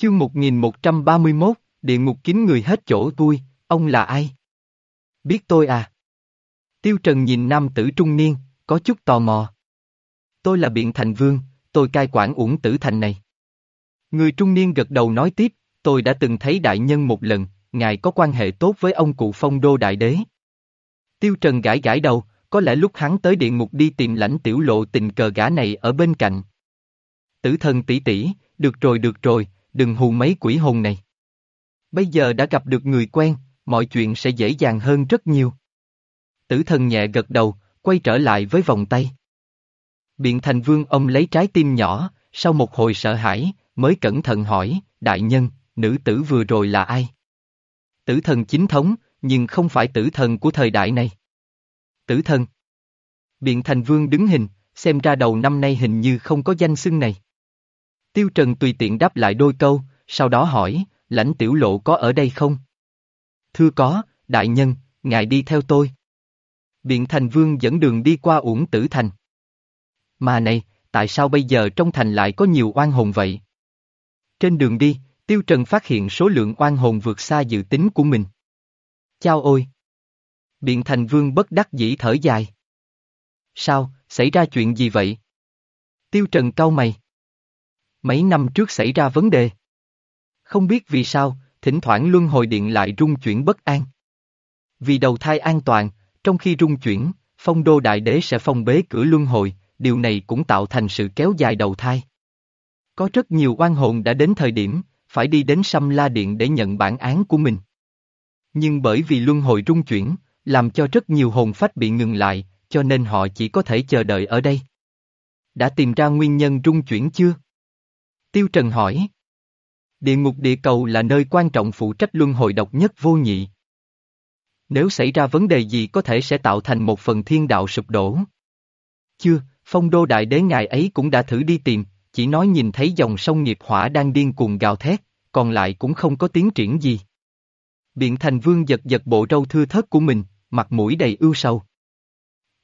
Chương 1131, địa ngục kín người hết chỗ tôi, ông là ai? Biết tôi à? Tiêu Trần nhìn nam tử trung niên, có chút tò mò. Tôi là biện thành vương, tôi cai quản uổng tử thành này. Người trung niên gật đầu nói tiếp, tôi đã từng thấy đại nhân một lần, ngài có quan hệ tốt với ông cụ phong đô đại đế. Tiêu Trần gãi gãi đầu, có lẽ lúc hắn tới địa ngục đi tìm lãnh tiểu lộ tình cờ gã này ở bên cạnh. Tử thần tỷ tỷ, được rồi được rồi, đừng hù mấy quỷ hồn này. Bây giờ đã gặp được người quen, mọi chuyện sẽ dễ dàng hơn rất nhiều. Tử thần nhẹ gật đầu, quay trở lại với vòng tay. Biện thành vương ông lấy trái tim nhỏ, sau một hồi sợ hãi, mới cẩn thận hỏi, đại nhân, nữ tử vừa rồi là ai? Tử thần chính thống, nhưng không phải tử thần của thời đại này. Tử thần. Biện thành vương đứng hình, xem ra đầu năm nay hình như không có danh xưng này. Tiêu Trần tùy tiện đáp lại đôi câu, sau đó hỏi, lãnh tiểu lộ có ở đây không? Thưa có, đại nhân, ngài đi theo tôi. Biện thành vương dẫn đường đi qua uổng tử thành. Mà này, tại sao bây giờ trong thành lại có nhiều oan hồn vậy? Trên đường đi, Tiêu Trần phát hiện số lượng oan hồn vượt xa dự tính của mình. Chao ôi! Biện thành vương bất đắc dĩ thở dài. Sao, xảy ra chuyện gì vậy? Tiêu Trần cau mày. Mấy năm trước xảy ra vấn đề. Không biết vì sao, thỉnh thoảng luân hồi điện lại rung chuyển bất an. Vì đầu thai an toàn, trong khi rung chuyển, phong đô đại đế sẽ phong bế cửa luân hồi, điều này cũng tạo thành sự kéo dài đầu thai. Có rất nhiều oan hồn đã đến thời điểm, phải đi đến Sâm La Điện để nhận bản án của mình. Nhưng bởi vì luân hồi rung chuyển, làm cho rất nhiều hồn phách bị ngừng lại, cho nên họ chỉ có thể chờ đợi ở đây. Đã tìm ra nguyên nhân rung chuyển chưa? Tiêu Trần hỏi. Địa ngục địa cầu là nơi quan trọng phụ trách luân hồi độc nhất vô nhị. Nếu xảy ra vấn đề gì có thể sẽ tạo thành một phần thiên đạo sụp đổ. Chưa, phong đô đại đế ngài ấy cũng đã thử đi tìm, chỉ nói nhìn thấy dòng sông nghiệp hỏa đang điên cuồng gào thét, còn lại cũng không có tiến triển gì. Biện thành vương giật giật bộ râu thưa thớt của mình, mặt mũi đầy ưu sầu.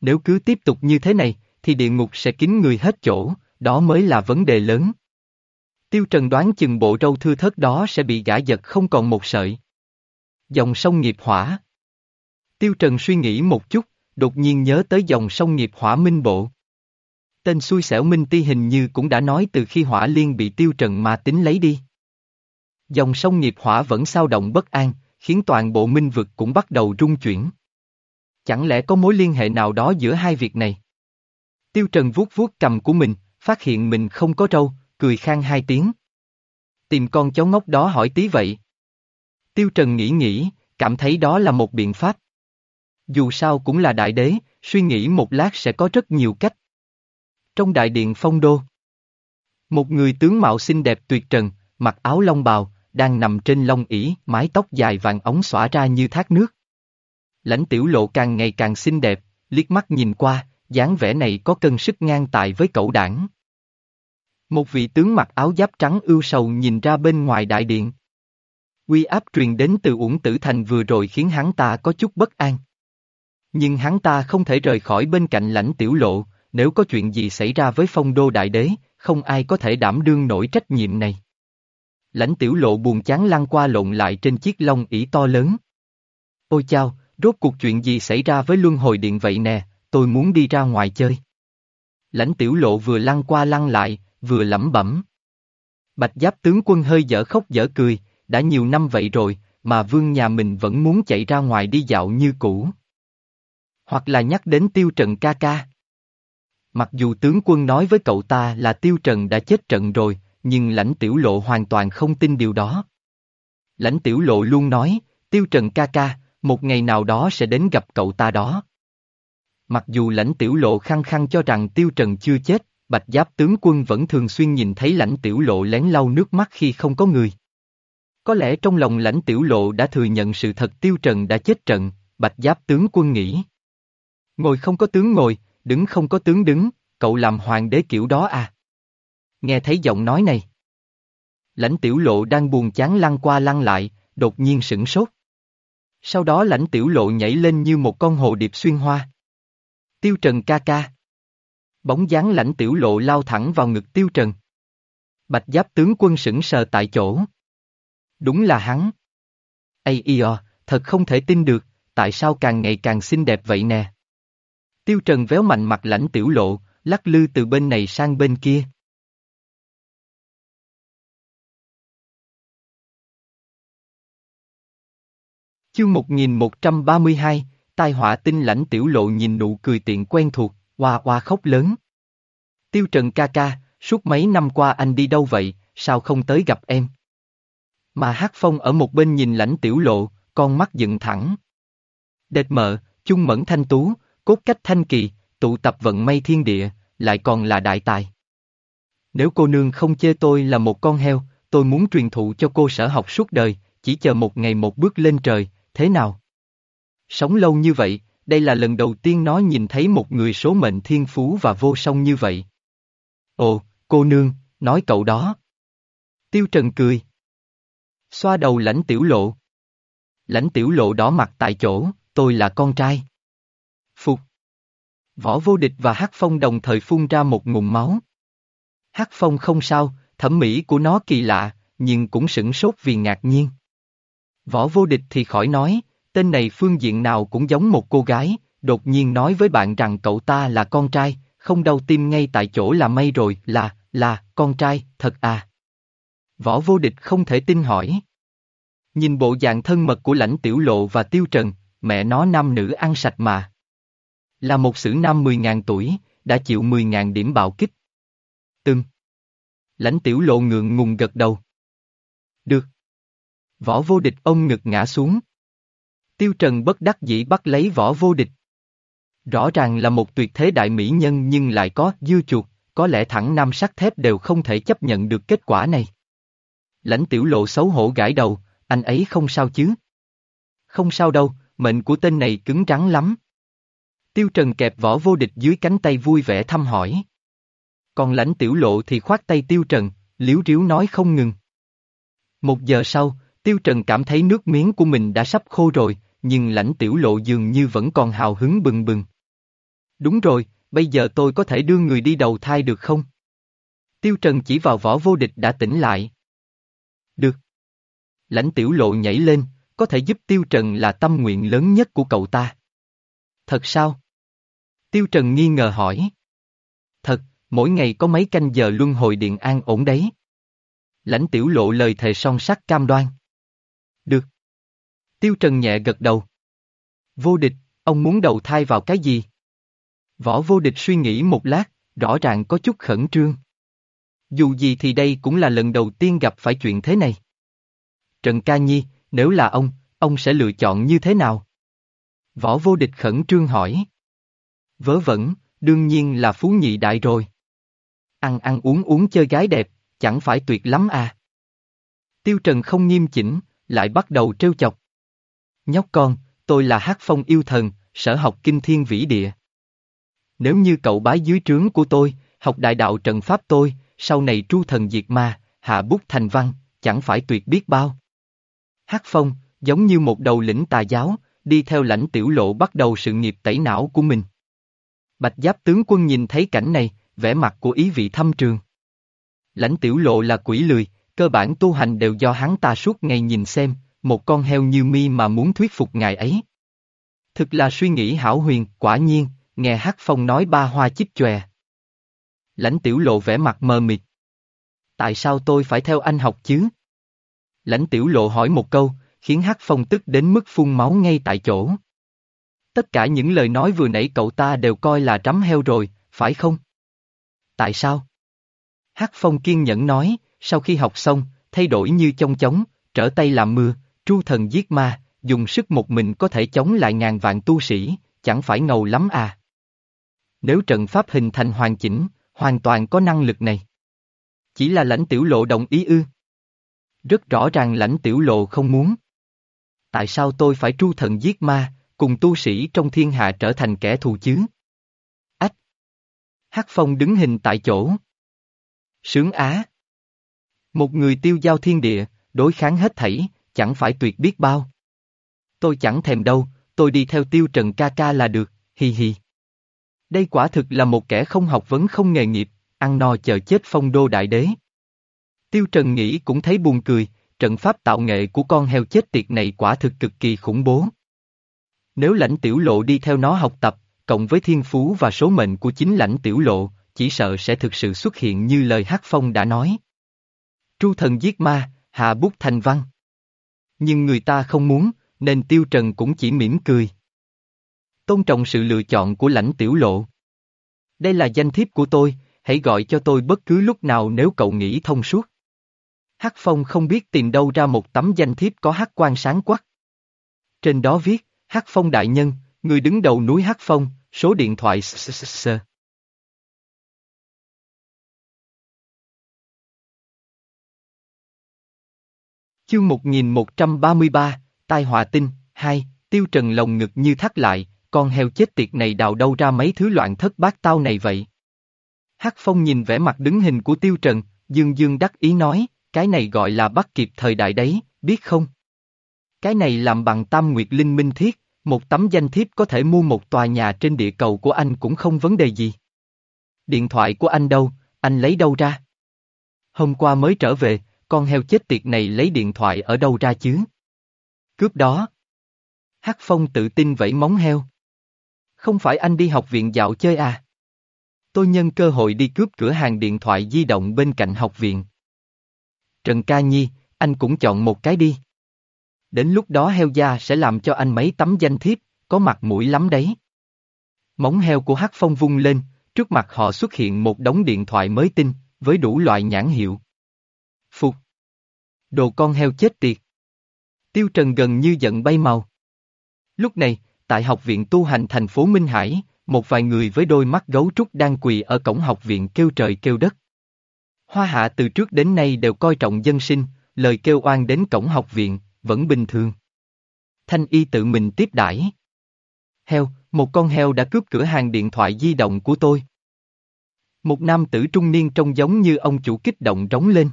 Nếu cứ tiếp tục như thế này, thì địa ngục sẽ kín người hết chỗ, đó mới là vấn đề lớn. Tiêu Trần đoán chừng bộ râu thưa thớt đó sẽ bị gã giật không còn một sợi. Dòng sông nghiệp hỏa. Tiêu Trần suy nghĩ một chút, đột nhiên nhớ tới dòng sông nghiệp hỏa minh bộ. Tên xui xẻo Minh Ti hình như cũng đã nói từ khi hỏa liên bị Tiêu Trần mà tính lấy đi. Dòng sông nghiệp hỏa vẫn sao động bất an, khiến toàn bộ minh vực cũng bắt đầu rung chuyển. Chẳng lẽ có mối liên hệ nào đó giữa hai việc này? Tiêu Trần vuốt vuốt cầm của mình, phát hiện mình không có râu, cười khang hai tiếng. Tìm con cháu ngốc đó hỏi tí vậy. Tiêu Trần nghĩ nghĩ, cảm thấy đó là một biện pháp. Dù sao cũng là đại đế, suy nghĩ một lát sẽ có rất nhiều cách. Trong đại điện phong đô, một người tướng mạo xinh đẹp tuyệt trần, mặc áo long bào, đang nằm trên long ỉ, mái tóc dài vàng ống xõa ra như thác nước. Lãnh tiểu lộ càng ngày càng xinh đẹp, liếc mắt nhìn qua, dáng vẻ này có cân sức ngang tài với cậu đảng. Một vị tướng mặc áo giáp trắng ưu sầu nhìn ra bên ngoài đại điện. Quy áp truyền đến từ Uổng Tử Thành vừa rồi khiến hắn ta có chút bất an. Nhưng hắn ta không thể rời khỏi bên cạnh lãnh tiểu lộ, nếu có chuyện gì xảy ra với phong đô đại đế, không ai có thể đảm đương nổi trách nhiệm này. Lãnh tiểu lộ buồn chán lăn qua lộn lại trên chiếc lông ỉ to lớn. Ôi chao, rốt cuộc chuyện gì xảy ra với luân hồi điện vậy nè, tôi muốn đi ra ngoài chơi. Lãnh tiểu lộ vừa lăn qua lăn lại, vừa lẩm bẩm. Bạch giáp tướng quân hơi dở khóc dở cười, đã nhiều năm vậy rồi, mà vương nhà mình vẫn muốn chạy ra ngoài đi dạo như cũ. Hoặc là nhắc đến tiêu trần ca ca. Mặc dù tướng quân nói với cậu ta là tiêu trần đã chết trận rồi, nhưng lãnh tiểu lộ hoàn toàn không tin điều đó. Lãnh tiểu lộ luôn nói, tiêu trần ca ca, một ngày nào đó sẽ đến gặp cậu ta đó. Mặc dù lãnh tiểu lộ khăng khăng cho rằng tiêu trần chưa chết, bạch giáp tướng quân vẫn thường xuyên nhìn thấy lãnh tiểu lộ lén lau nước mắt khi không có người. Có lẽ trong lòng lãnh tiểu lộ đã thừa nhận sự thật tiêu trần đã chết trận, bạch giáp tướng quân nghĩ. Ngồi không có tướng ngồi, đứng không có tướng đứng, cậu làm hoàng đế kiểu đó à? Nghe thấy giọng nói này. Lãnh tiểu lộ đang buồn chán lăn qua lăn lại, đột nhiên sửng sốt. Sau đó lãnh tiểu lộ nhảy lên như một con hồ điệp xuyên hoa. Tiêu Trần ca ca. Bóng dáng lãnh tiểu lộ lao thẳng vào ngực Tiêu Trần. Bạch giáp tướng quân sững sờ tại chỗ. Đúng là hắn. Ây io, thật không thể tin được, tại sao càng ngày càng xinh đẹp vậy nè. Tiêu Trần véo mạnh mặt lãnh tiểu lộ, lắc lư từ bên này sang bên kia. Chương 1132, tai họa tinh lãnh tiểu lộ nhìn nụ cười tiện quen thuộc, hoa hoa khóc lớn. Tiêu Trần ca ca, suốt mấy năm qua anh đi đâu vậy, sao không tới gặp em? Mà Hát Phong ở một bên nhìn lãnh tiểu lộ, con mắt dựng thẳng. Đệt mợ, chung mẫn thanh tú, cốt cách thanh kỳ, tụ tập vận may thiên địa, lại còn là đại tài. Nếu cô nương không chê tôi là một con heo, tôi muốn truyền thụ cho cô sở học suốt đời, chỉ chờ một ngày một bước lên trời, thế nào? Sống lâu như vậy, đây là lần đầu tiên nó nhìn thấy một người số mệnh thiên phú và vô song như vậy. Ồ, cô nương, nói cậu đó. Tiêu Trần cười. Xoa đầu lãnh tiểu lộ. Lãnh tiểu lộ đỏ mặt tại chỗ, tôi là con trai. Phục. Võ vô địch và Hắc Phong đồng thời phun ra một ngụm máu. Hắc Phong không sao, thẩm mỹ của nó kỳ lạ, nhưng cũng sửng sốt vì ngạc nhiên. Võ vô địch thì khỏi nói, tên này phương diện nào cũng giống một cô gái, đột nhiên nói với bạn rằng cậu ta là con trai, không đau tim ngay tại chỗ là may rồi, là, là, con trai, thật à. Võ vô địch không thể tin hỏi. Nhìn bộ dạng thân mật của lãnh tiểu lộ và tiêu trần, mẹ nó nam nữ ăn sạch mà. Là một sử nam 10.000 tuổi, đã chịu 10.000 điểm bạo kích. Từng. Lãnh tiểu lộ ngượng ngùng gật đầu. Được. Võ vô địch ông ngực ngã xuống. Tiêu Trần bất đắc dĩ bắt lấy võ vô địch. Rõ ràng là một tuyệt thế đại mỹ nhân nhưng lại có dư chuột, có lẽ thẳng nam sắt thép đều không thể chấp nhận được kết quả này. Lãnh tiểu lộ xấu hổ gãi đầu, anh ấy không sao chứ? Không sao đâu, mệnh của tên này cứng rắn lắm. Tiêu Trần kẹp võ vô địch dưới cánh tay vui vẻ thăm hỏi. Còn lãnh tiểu lộ thì khoát tay Tiêu Trần, liếu riếu nói không ngừng. Một giờ sau, Tiêu Trần cảm thấy nước miếng của mình đã sắp khô rồi, nhưng lãnh tiểu lộ dường như vẫn còn hào hứng bừng bừng. Đúng rồi, bây giờ tôi có thể đưa người đi đầu thai được không? Tiêu Trần chỉ vào võ vô địch đã tỉnh lại. Được. Lãnh tiểu lộ nhảy lên, có thể giúp Tiêu Trần là tâm nguyện lớn nhất của cậu ta. Thật sao? Tiêu Trần nghi ngờ hỏi. Thật, mỗi ngày có mấy canh giờ luân hồi điện an ổn đấy. Lãnh tiểu lộ lời thề son sắt cam đoan. Tiêu Trần nhẹ gật đầu. Vô địch, ông muốn đầu thai vào cái gì? Võ vô địch suy nghĩ một lát, rõ ràng có chút khẩn trương. Dù gì thì đây cũng là lần đầu tiên gặp phải chuyện thế này. Trần Ca Nhi, nếu là ông, ông sẽ lựa chọn như thế nào? Võ vô địch khẩn trương hỏi. Vớ vẩn, đương nhiên là phú nhị đại rồi. Ăn ăn uống uống chơi gái đẹp, chẳng phải tuyệt lắm à. Tiêu Trần không nghiêm chỉnh, lại bắt đầu trêu chọc. Nhóc con, tôi là hát phong yêu thần, sở học kinh thiên vĩ địa. Nếu như cậu bái dưới trướng của tôi, học đại đạo trận pháp tôi, sau này tru thần diệt ma, hạ bút thành văn, chẳng phải tuyệt biết bao. Hát phong, giống như một đầu lĩnh tà giáo, đi theo lãnh tiểu lộ bắt đầu sự nghiệp tẩy não của mình. Bạch giáp tướng quân nhìn thấy cảnh này, vẻ mặt của ý vị thâm trường. Lãnh tiểu lộ là quỷ lười, cơ bản tu hành đều do hắn ta suốt ngày nhìn xem, một con heo như mi mà muốn thuyết phục ngài ấy. Thực là suy nghĩ hảo huyền, quả nhiên, nghe hát phong nói ba hoa chích chòe. Lãnh tiểu lộ vẻ mặt mờ mịt. Tại sao tôi phải theo anh học chứ? Lãnh tiểu lộ hỏi một câu, khiến hát phong tức đến mức phun máu ngay tại chỗ. Tất cả những lời nói vừa nãy cậu ta đều coi là trắm heo rồi, phải không? Tại sao? Hát phong kiên nhẫn nói, sau khi học xong, thay đổi như trong chóng, trở tay làm mưa, tru thần giết ma, dùng sức một mình có thể chống lại ngàn vạn tu sĩ, chẳng phải ngầu lắm à. Nếu trận pháp hình thành hoàn chỉnh, hoàn toàn có năng lực này. Chỉ là lãnh tiểu lộ đồng ý ư. Rất rõ ràng lãnh tiểu lộ không muốn. Tại sao tôi phải tru thần giết ma, cùng tu sĩ trong thiên hạ trở thành kẻ thù chứ? Ách! Hát Phong đứng hình tại chỗ. Sướng á! Một người tiêu giao thiên địa, đối kháng hết thảy, chẳng phải tuyệt biết bao. Tôi chẳng thèm đâu, tôi đi theo tiêu trần ca ca là được, hi hi. Đây quả thực là một kẻ không học vấn không nghề nghiệp, ăn no chờ chết phong đô đại đế. Tiêu Trần nghĩ cũng thấy buồn cười, trận pháp tạo nghệ của con heo chết tiệt này quả thực cực kỳ khủng bố. Nếu lãnh tiểu lộ đi theo nó học tập, cộng với thiên phú và số mệnh của chính lãnh tiểu lộ, chỉ sợ sẽ thực sự xuất hiện như lời Hắc Phong đã nói. Tru thần giết ma, hạ bút thành văn. Nhưng người ta không muốn, nên Tiêu Trần cũng chỉ mỉm cười. Tôn trọng sự lựa chọn của lãnh tiểu lộ. Đây là danh thiếp của tôi, hãy gọi cho tôi bất cứ lúc nào nếu cậu nghĩ thông suốt. Hắc Phong không biết tìm đâu ra một tấm danh thiếp có hắc quan sáng quắc. Trên đó viết, Hắc Phong đại nhân, người đứng đầu núi Hắc Phong, số điện thoại s Chương 1133, Tai họa tinh, 2, tiêu trần lồng ngực như thắt lại, con heo chết tiệt này đào đâu ra mấy thứ loạn thất bát tao này vậy? Hắc Phong nhìn vẻ mặt đứng hình của tiêu trần, dương dương đắc ý nói, cái này gọi là bắt kịp thời đại đấy, biết không? Cái này làm bằng tam nguyệt linh minh thiết, một tấm danh thiếp có thể mua một tòa nhà trên địa cầu của anh cũng không vấn đề gì. Điện thoại của anh đâu, anh lấy đâu ra? Hôm qua mới trở về, con heo chết tiệt này lấy điện thoại ở đâu ra chứ? Cướp đó. Hắc Phong tự tin vẫy móng heo. Không phải anh đi học viện dạo chơi à? Tôi nhân cơ hội đi cướp cửa hàng điện thoại di động bên cạnh học viện. Trần Ca Nhi, anh cũng chọn một cái đi. Đến lúc đó heo da sẽ làm cho anh mấy tấm danh thiếp, có mặt mũi lắm đấy. Móng heo của Hắc Phong vung lên, trước mặt họ xuất hiện một đống điện thoại mới tinh, với đủ loại nhãn hiệu. Phục. Đồ con heo chết tiệt. Tiêu Trần gần như giận bay màu. Lúc này, tại học viện tu hành thành phố Minh Hải, một vài người với đôi mắt gấu trúc đang quỳ ở cổng học viện kêu trời kêu đất. Hoa hạ từ trước đến nay đều coi trọng dân sinh, lời kêu oan đến cổng học viện, vẫn bình thường. Thanh y tự mình tiếp đãi. Heo, một con heo đã cướp cửa hàng điện thoại di động của tôi. Một nam tử trung niên trông giống như ông chủ kích động rống lên.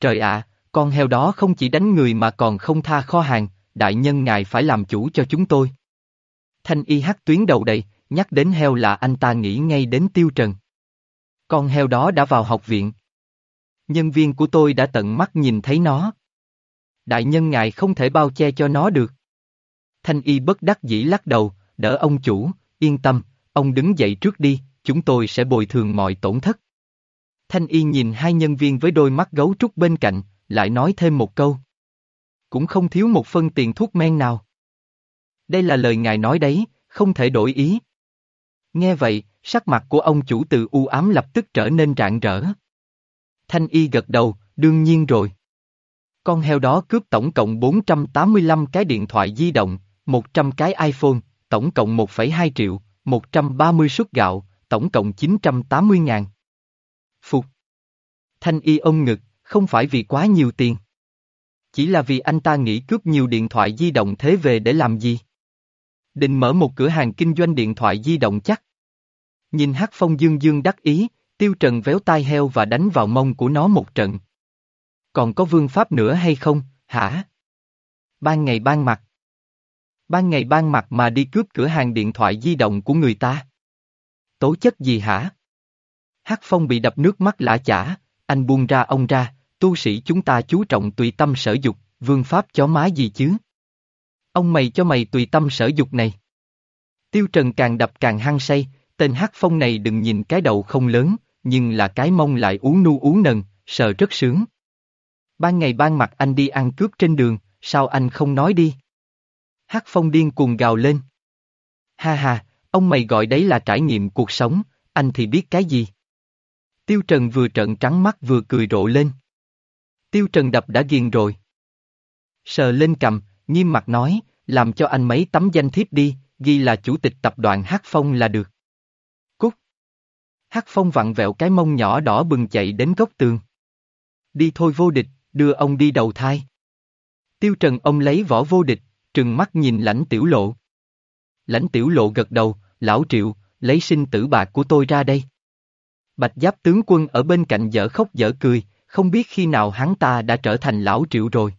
Trời ạ, con heo đó không chỉ đánh người mà còn không tha kho hàng, đại nhân ngài phải làm chủ cho chúng tôi. Thanh y hắc tuyến đầu đầy, nhắc đến heo là anh ta nghĩ ngay đến tiêu trần. Con heo đó đã vào học viện. Nhân viên của tôi đã tận mắt nhìn thấy nó. Đại nhân ngài không thể bao che cho nó được. Thanh y bất đắc dĩ lắc đầu, đỡ ông chủ, yên tâm, ông đứng dậy trước đi, chúng tôi sẽ bồi thường mọi tổn thất. Thanh y nhìn hai nhân viên với đôi mắt gấu trúc bên cạnh, lại nói thêm một câu. Cũng không thiếu một phân tiền thuốc men nào. Đây là lời ngài nói đấy, không thể đổi ý. Nghe vậy, sắc mặt của ông chủ từ u ám lập tức trở nên rạng rỡ. Thanh y gật đầu, đương nhiên rồi. Con heo đó cướp tổng cộng 485 cái điện thoại di động, 100 cái iPhone, tổng cộng 1,2 triệu, 130 suất gạo, tổng cộng 980 ngàn. Thanh y ôm ngực, không phải vì quá nhiều tiền. Chỉ là vì anh ta nghĩ cướp nhiều điện thoại di động thế về để làm gì? Định mở một cửa hàng kinh doanh điện thoại di động chắc. Nhìn hát phong dương dương đắc ý, tiêu trần véo tai heo và đánh vào mông của nó một trận. Còn có vương pháp nữa hay không, hả? Ban ngày ban mặt. Ban ngày ban mặt mà đi cướp cửa hàng điện thoại di động của người ta. Tố chất gì hả? Hắc Phong bị đập nước mắt lã chả, anh buông ra ông ra, tu sĩ chúng ta chú trọng tùy tâm sở dục, vương pháp chó má gì chứ? Ông mày cho mày tùy tâm sở dục này. Tiêu Trần càng đập càng hăng say, tên Hắc Phong này đừng nhìn cái đầu không lớn, nhưng là cái mông lại uống nu uống nần, sợ rất sướng. Ban ngày ban mặt anh đi ăn cướp trên đường, sao anh không nói đi? Hắc Phong điên cuồng gào lên. Ha ha, ông mày gọi đấy là trải nghiệm cuộc sống, anh thì biết cái gì? Tiêu Trần vừa trợn trắng mắt vừa cười rộ lên. Tiêu Trần đập đã ghiền rồi. Sờ lên cầm, nghiêm mặt nói, làm cho anh mấy tấm danh thiếp đi, ghi là chủ tịch tập đoàn Hắc Phong là được. Cút. Hắc Phong vặn vẹo cái mông nhỏ đỏ bừng chạy đến góc tường. Đi thôi vô địch, đưa ông đi đầu thai. Tiêu Trần ông lấy vỏ vô địch, trừng mắt nhìn lãnh tiểu lộ. Lãnh tiểu lộ gật đầu, lão triệu, lấy sinh tử bạc của tôi ra đây. Bạch giáp tướng quân ở bên cạnh dở khóc dở cười, không biết khi nào hắn ta đã trở thành lão triệu rồi.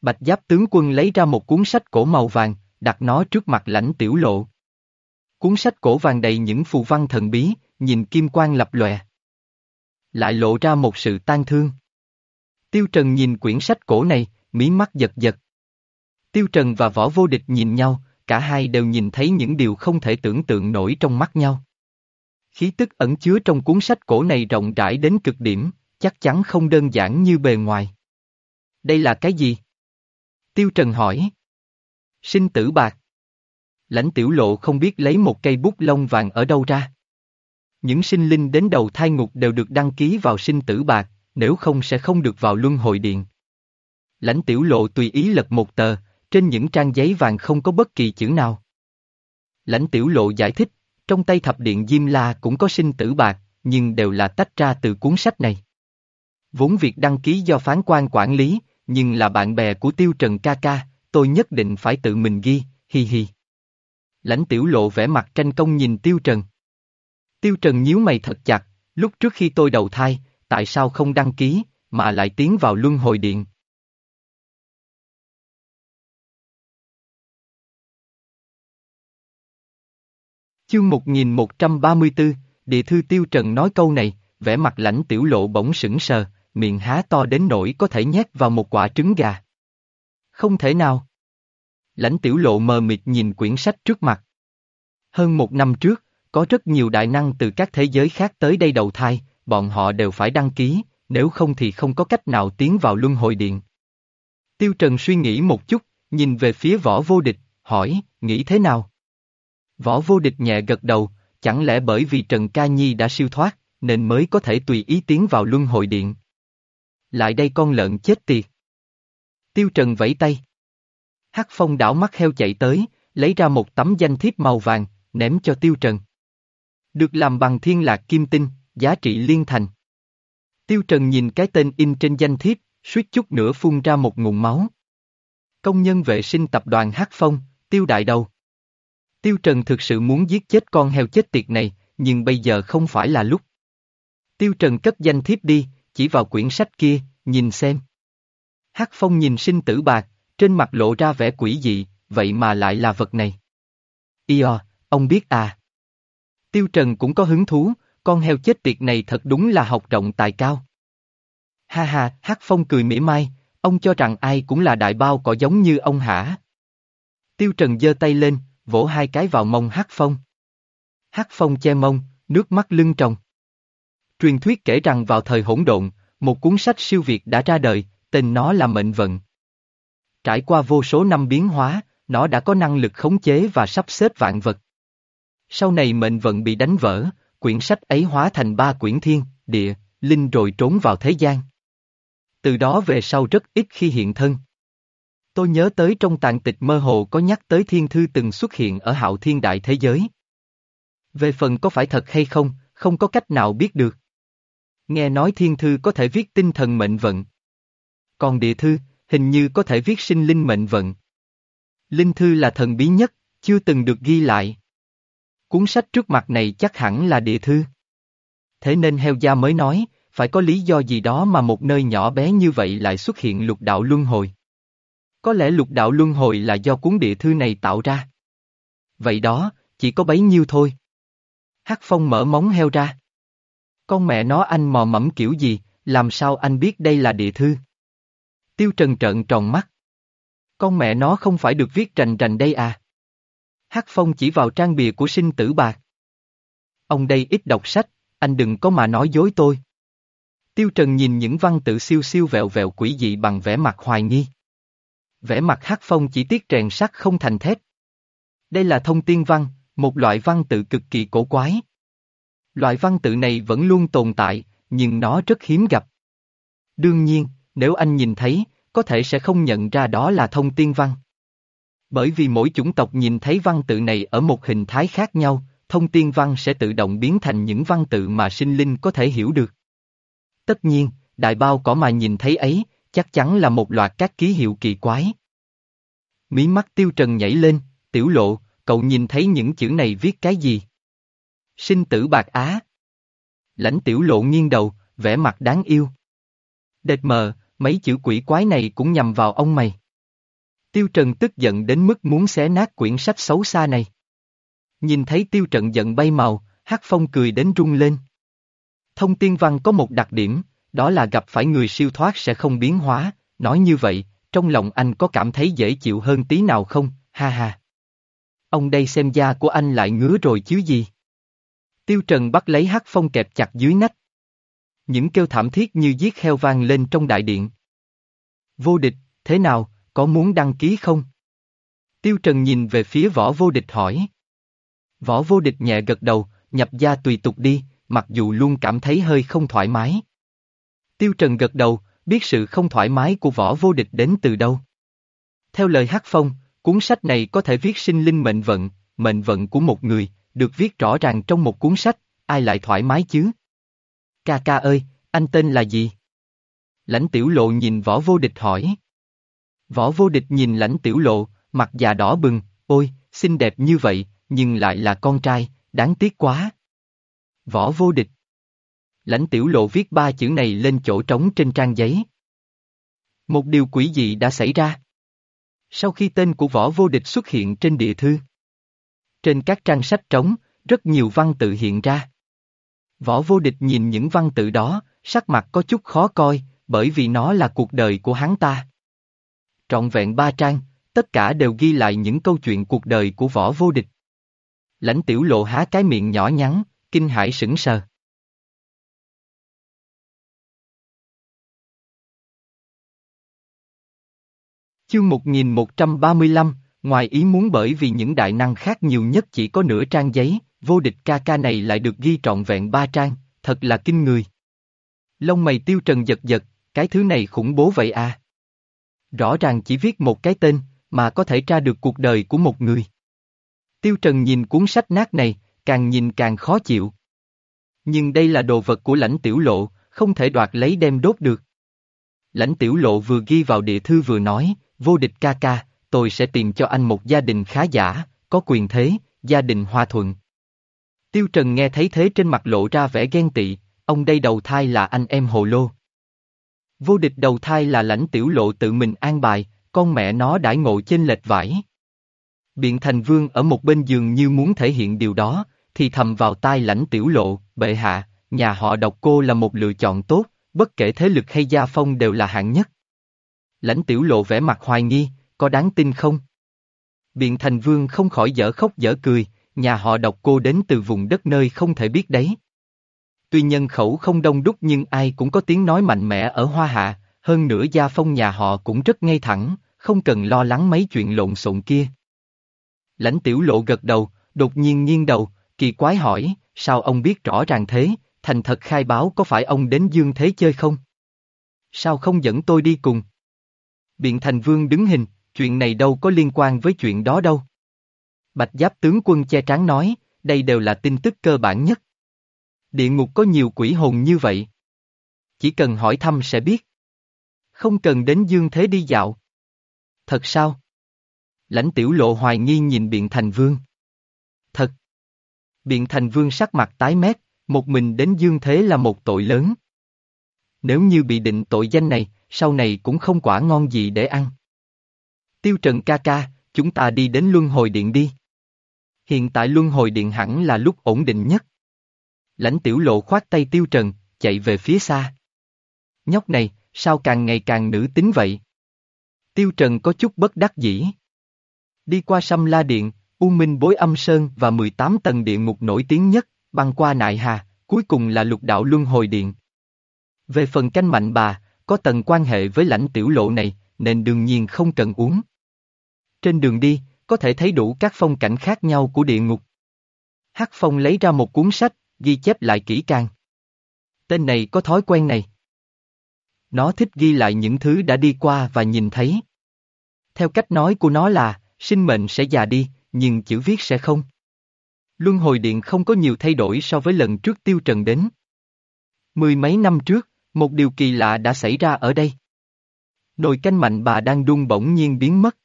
Bạch giáp tướng quân lấy ra một cuốn sách cổ màu vàng, đặt nó trước mặt lãnh tiểu lộ. Cuốn sách cổ vàng đầy những phù văn thần bí, nhìn kim quang lập lòe. Lại lộ ra một sự tan thương. Tiêu Trần nhìn quyển sách cổ này, mí mắt giật giật. Tiêu Trần và Võ Vô Địch nhìn nhau, cả hai đều nhìn thấy những điều không thể tưởng tượng nổi trong mắt nhau. Khí tức ẩn chứa trong cuốn sách cổ này rộng rãi đến cực điểm, chắc chắn không đơn giản như bề ngoài. Đây là cái gì? Tiêu Trần hỏi. Sinh tử bạc. Lãnh tiểu lộ không biết lấy một cây bút lông vàng ở đâu ra. Những sinh linh đến đầu thai ngục đều được đăng ký vào sinh tử bạc, nếu không sẽ không được vào luân hồi điện. Lãnh tiểu lộ tùy ý lật một tờ, trên những trang giấy vàng không có bất kỳ chữ nào. Lãnh tiểu lộ giải thích, trong tay thập điện Diêm La cũng có sinh tử bạc, nhưng đều là tách ra từ cuốn sách này. Vốn việc đăng ký do phán quan quản lý, nhưng là bạn bè của Tiêu Trần ca ca, tôi nhất định phải tự mình ghi, hi hi. Lãnh tiểu lộ vẻ mặt tranh công nhìn Tiêu Trần. Tiêu Trần nhíu mày thật chặt, lúc trước khi tôi đầu thai, tại sao không đăng ký, mà lại tiến vào luân hồi điện. Chương 1134, địa thư Tiêu Trần nói câu này, vẻ mặt lãnh tiểu lộ bỗng sững sờ, miệng há to đến nỗi có thể nhét vào một quả trứng gà. Không thể nào. Lãnh tiểu lộ mờ mịt nhìn quyển sách trước mặt. Hơn một năm trước, có rất nhiều đại năng từ các thế giới khác tới đây đầu thai, bọn họ đều phải đăng ký, nếu không thì không có cách nào tiến vào luân hồi điện. Tiêu Trần suy nghĩ một chút, nhìn về phía võ vô địch, hỏi, nghĩ thế nào? Võ vô địch nhẹ gật đầu, chẳng lẽ bởi vì Trần Ca Nhi đã siêu thoát, nên mới có thể tùy ý tiến vào luân hồi điện. Lại đây con lợn chết tiệt. Tiêu Trần vẫy tay. Hắc phong đảo mắt heo chạy tới, lấy ra một tấm danh thiếp màu vàng, ném cho Tiêu Trần. Được làm bằng thiên lạc kim tinh, giá trị liên thành. Tiêu Trần nhìn cái tên in trên danh thiếp, suýt chút nữa phun ra một ngụm máu. Công nhân vệ sinh tập đoàn Hắc Phong, Tiêu Đại Đầu. Tiêu Trần thực sự muốn giết chết con heo chết tiệt này, nhưng bây giờ không phải là lúc. Tiêu Trần cất danh thiếp đi, chỉ vào quyển sách kia, nhìn xem. Hắc Phong nhìn sinh tử bạc, trên mặt lộ ra vẻ quỷ dị, vậy mà lại là vật này. Io, ông biết à. Tiêu Trần cũng có hứng thú, con heo chết tiệt này thật đúng là học rộng tài cao. Ha ha, Hắc Phong cười mỉa mai, ông cho rằng ai cũng là đại bao cỏ giống như ông hả? Tiêu Trần giơ tay lên, vỗ hai cái vào mông Hắc Phong. Hắc Phong che mông, nước mắt lưng tròng. Truyền thuyết kể rằng vào thời hỗn độn, một cuốn sách siêu việt đã ra đời, tên nó là Mệnh Vận. Trải qua vô số năm biến hóa, nó đã có năng lực khống chế và sắp xếp vạn vật. Sau này mệnh vận bị đánh vỡ, quyển sách ấy hóa thành ba quyển thiên, địa, linh rồi trốn vào thế gian. Từ đó về sau rất ít khi hiện thân. Tôi nhớ tới trong tàn tịch mơ hồ có nhắc tới thiên thư từng xuất hiện ở hạo thiên đại thế giới. Về phần có phải thật hay không, không có cách nào biết được. Nghe nói thiên thư có thể viết tinh thần mệnh vận. Còn địa thư, hình như có thể viết sinh linh mệnh vận. Linh thư là thần bí nhất, chưa từng được ghi lại. Cuốn sách trước mặt này chắc hẳn là địa thư. Thế nên heo gia mới nói, phải có lý do gì đó mà một nơi nhỏ bé như vậy lại xuất hiện lục đạo luân hồi. Có lẽ lục đạo luân hồi là do cuốn địa thư này tạo ra. Vậy đó, chỉ có bấy nhiêu thôi. Hắc Phong mở móng heo ra. Con mẹ nó anh mò mẫm kiểu gì, làm sao anh biết đây là địa thư? Tiêu Trần trợn tròn mắt. Con mẹ nó không phải được viết rành rành đây à? Hắc Phong chỉ vào trang bìa của sinh tử bạc. Ông đây ít đọc sách, anh đừng có mà nói dối tôi. Tiêu Trần nhìn những văn tự siêu siêu vẹo vẹo quỷ dị bằng vẻ mặt hoài nghi. Vẻ mặt Hắc Phong chỉ tiếc rèn sắt không thành thép. Đây là thông tiên văn, một loại văn tự cực kỳ cổ quái. Loại văn tự này vẫn luôn tồn tại, nhưng nó rất hiếm gặp. Đương nhiên, nếu anh nhìn thấy, có thể sẽ không nhận ra đó là thông tiên văn. Bởi vì mỗi chủng tộc nhìn thấy văn tự này ở một hình thái khác nhau, thông tiên văn sẽ tự động biến thành những văn tự mà sinh linh có thể hiểu được. Tất nhiên, đại bao cỏ mà nhìn thấy ấy, chắc chắn là một loạt các ký hiệu kỳ quái. Mí mắt tiêu trần nhảy lên, tiểu lộ, cậu nhìn thấy những chữ này viết cái gì? Sinh tử bạc á. Lãnh tiểu lộ nghiêng đầu, vẻ mặt đáng yêu. Đệt mờ, mấy chữ quỷ quái này cũng nhằm vào ông mày. Tiêu Trần tức giận đến mức muốn xé nát quyển sách xấu xa này. Nhìn thấy Tiêu Trần giận bay màu, Hắc Phong cười đến rung lên. Thông tiên văn có một đặc điểm, đó là gặp phải người siêu thoát sẽ không biến hóa, nói như vậy, trong lòng anh có cảm thấy dễ chịu hơn tí nào không, ha ha. Ông đây xem da của anh lại ngứa rồi chứ gì. Tiêu Trần bắt lấy hắc phong kẹp chặt dưới nách. Những kêu thảm thiết như giết heo vang lên trong đại điện. Vô địch, thế nào, có muốn đăng ký không? Tiêu Trần nhìn về phía võ vô địch hỏi. Võ vô địch nhẹ gật đầu, nhập gia tùy tục đi, mặc dù luôn cảm thấy hơi không thoải mái. Tiêu Trần gật đầu, biết sự không thoải mái của võ vô địch đến từ đâu. Theo lời Hắc Phong, cuốn sách này có thể viết sinh linh mệnh vận, mệnh vận của một người, được viết rõ ràng trong một cuốn sách, ai lại thoải mái chứ? Ca ca ơi, anh tên là gì? Lãnh tiểu lộ nhìn võ vô địch hỏi. Võ vô địch nhìn lãnh tiểu lộ, mặt già đỏ bừng, ôi, xinh đẹp như vậy, nhưng lại là con trai, đáng tiếc quá. Võ vô địch. Lãnh tiểu lộ viết ba chữ này lên chỗ trống trên trang giấy. Một điều quỷ dị đã xảy ra. Sau khi tên của võ vô địch xuất hiện trên địa thư. Trên các trang sách trống, rất nhiều văn tự hiện ra. Võ vô địch nhìn những văn tự đó, sắc mặt có chút khó coi, bởi vì nó là cuộc đời của hắn ta. Trọn vẹn ba trang, tất cả đều ghi lại những câu chuyện cuộc đời của võ vô địch. Lãnh tiểu lộ há cái miệng nhỏ nhắn, kinh hãi sững sờ. Chương 1135, ngoài ý muốn bởi vì những đại năng khác nhiều nhất chỉ có nửa trang giấy, vô địch ca ca này lại được ghi trọn vẹn ba trang, thật là kinh người. Lông mày tiêu trần giật giật, cái thứ này khủng bố vậy à. Rõ ràng chỉ viết một cái tên, mà có thể tra được cuộc đời của một người. Tiêu Trần nhìn cuốn sách nát này, càng nhìn càng khó chịu. Nhưng đây là đồ vật của lãnh tiểu lộ, không thể đoạt lấy đem đốt được. Lãnh tiểu lộ vừa ghi vào địa thư vừa nói, vô địch ca ca, tôi sẽ tìm cho anh một gia đình khá giả, có quyền thế, gia đình hòa thuận. Tiêu Trần nghe thấy thế trên mặt lộ ra vẻ ghen tị, ông đây đầu thai là anh em hồ lô. Vô địch đầu thai là lãnh tiểu lộ tự mình an bài, con mẹ nó đãi ngộ trên lệch vải. Biện thành vương ở một bên giường như muốn thể hiện điều đó, thì thầm vào tai lãnh tiểu lộ, bệ hạ, nhà họ độc cô là một lựa chọn tốt, bất kể thế lực hay gia phong đều là hạng nhất. Lãnh tiểu lộ vẻ mặt hoài nghi, có đáng tin không? Biện thành vương không khỏi dở khóc dở cười, nhà họ độc cô đến từ vùng đất nơi không thể biết đấy. Tuy nhân khẩu không đông đúc nhưng ai cũng có tiếng nói mạnh mẽ ở Hoa Hạ, hơn nữa gia phong nhà họ cũng rất ngay thẳng, không cần lo lắng mấy chuyện lộn xộn kia. Lãnh tiểu lộ gật đầu, đột nhiên nghiêng đầu, kỳ quái hỏi, sao ông biết rõ ràng thế, thành thật khai báo có phải ông đến dương thế chơi không? Sao không dẫn tôi đi cùng? Biện thành vương đứng hình, chuyện này đâu có liên quan với chuyện đó đâu. Bạch giáp tướng quân che trán nói, đây đều là tin tức cơ bản nhất. Địa ngục có nhiều quỷ hồn như vậy. Chỉ cần hỏi thăm sẽ biết. Không cần đến dương thế đi dạo. Thật sao? Lãnh tiểu lộ hoài nghi nhìn biện thành vương. Thật. Biện thành vương sắc mặt tái mét, một mình đến dương thế là một tội lớn. Nếu như bị định tội danh này, sau này cũng không quả ngon gì để ăn. Tiêu Trần ca ca, chúng ta đi đến Luân Hồi Điện đi. Hiện tại Luân Hồi Điện hẳn là lúc ổn định nhất. Lãnh tiểu lộ khoát tay Tiêu Trần, chạy về phía xa. Nhóc này, sao càng ngày càng nữ tính vậy? Tiêu Trần có chút bất đắc dĩ. Đi qua Sâm La Điện, U Minh Bối Âm Sơn và 18 tầng địa ngục nổi tiếng nhất, băng qua Nại Hà, cuối cùng là lục đạo Luân Hồi Điện. Về phần canh mạnh bà, có tầng quan hệ với lãnh tiểu lộ này, nên đương nhiên không cần uống. Trên đường đi, có thể thấy đủ các phong cảnh khác nhau của địa ngục. Hắc Phong lấy ra một cuốn sách, ghi chép lại kỹ càng. Tên này có thói quen này. Nó thích ghi lại những thứ đã đi qua và nhìn thấy. Theo cách nói của nó là, sinh mệnh sẽ già đi, nhưng chữ viết sẽ không. Luân hồi điện không có nhiều thay đổi so với lần trước tiêu trần đến. Mười mấy năm trước, một điều kỳ lạ đã xảy ra ở đây. Nồi canh mạnh bà đang đun bỗng nhiên biến mất.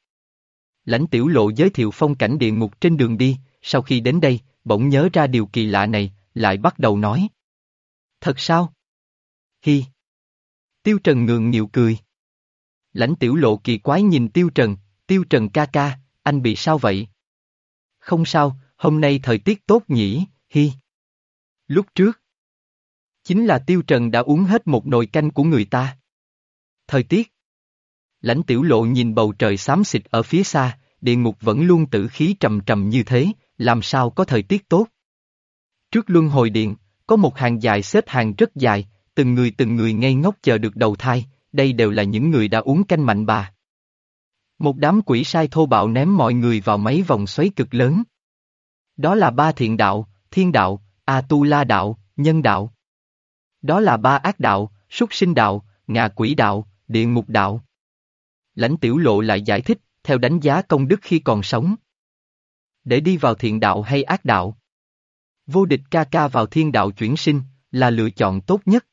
Lãnh tiểu lộ giới thiệu phong cảnh địa ngục trên đường đi, sau khi đến đây, bỗng nhớ ra điều kỳ lạ này, lại bắt đầu nói. Thật sao? Hi. Tiêu Trần ngượng nghịu cười. Lãnh tiểu lộ kỳ quái nhìn Tiêu Trần, Tiêu Trần ca ca, anh bị sao vậy? Không sao, hôm nay thời tiết tốt nhỉ, hi. Lúc trước. Chính là Tiêu Trần đã uống hết một nồi canh của người ta. Thời tiết Lãnh tiểu lộ nhìn bầu trời xám xịt ở phía xa, địa ngục vẫn luôn tử khí trầm trầm như thế, làm sao có thời tiết tốt. Trước luân hồi điện, có một hàng dài xếp hàng rất dài, từng người từng người ngây ngốc chờ được đầu thai, đây đều là những người đã uống canh mạnh bà. Một đám quỷ sai thô bạo ném mọi người vào mấy vòng xoáy cực lớn. Đó là ba thiện đạo, thiên đạo, A-tu-la đạo, nhân đạo. Đó là ba ác đạo, súc sinh đạo, ngạ quỷ đạo, địa ngục đạo. Lãnh tiểu lộ lại giải thích, theo đánh giá công đức khi còn sống. Để đi vào thiện đạo hay ác đạo? Vô địch ca ca vào thiên đạo chuyển sinh, là lựa chọn tốt nhất.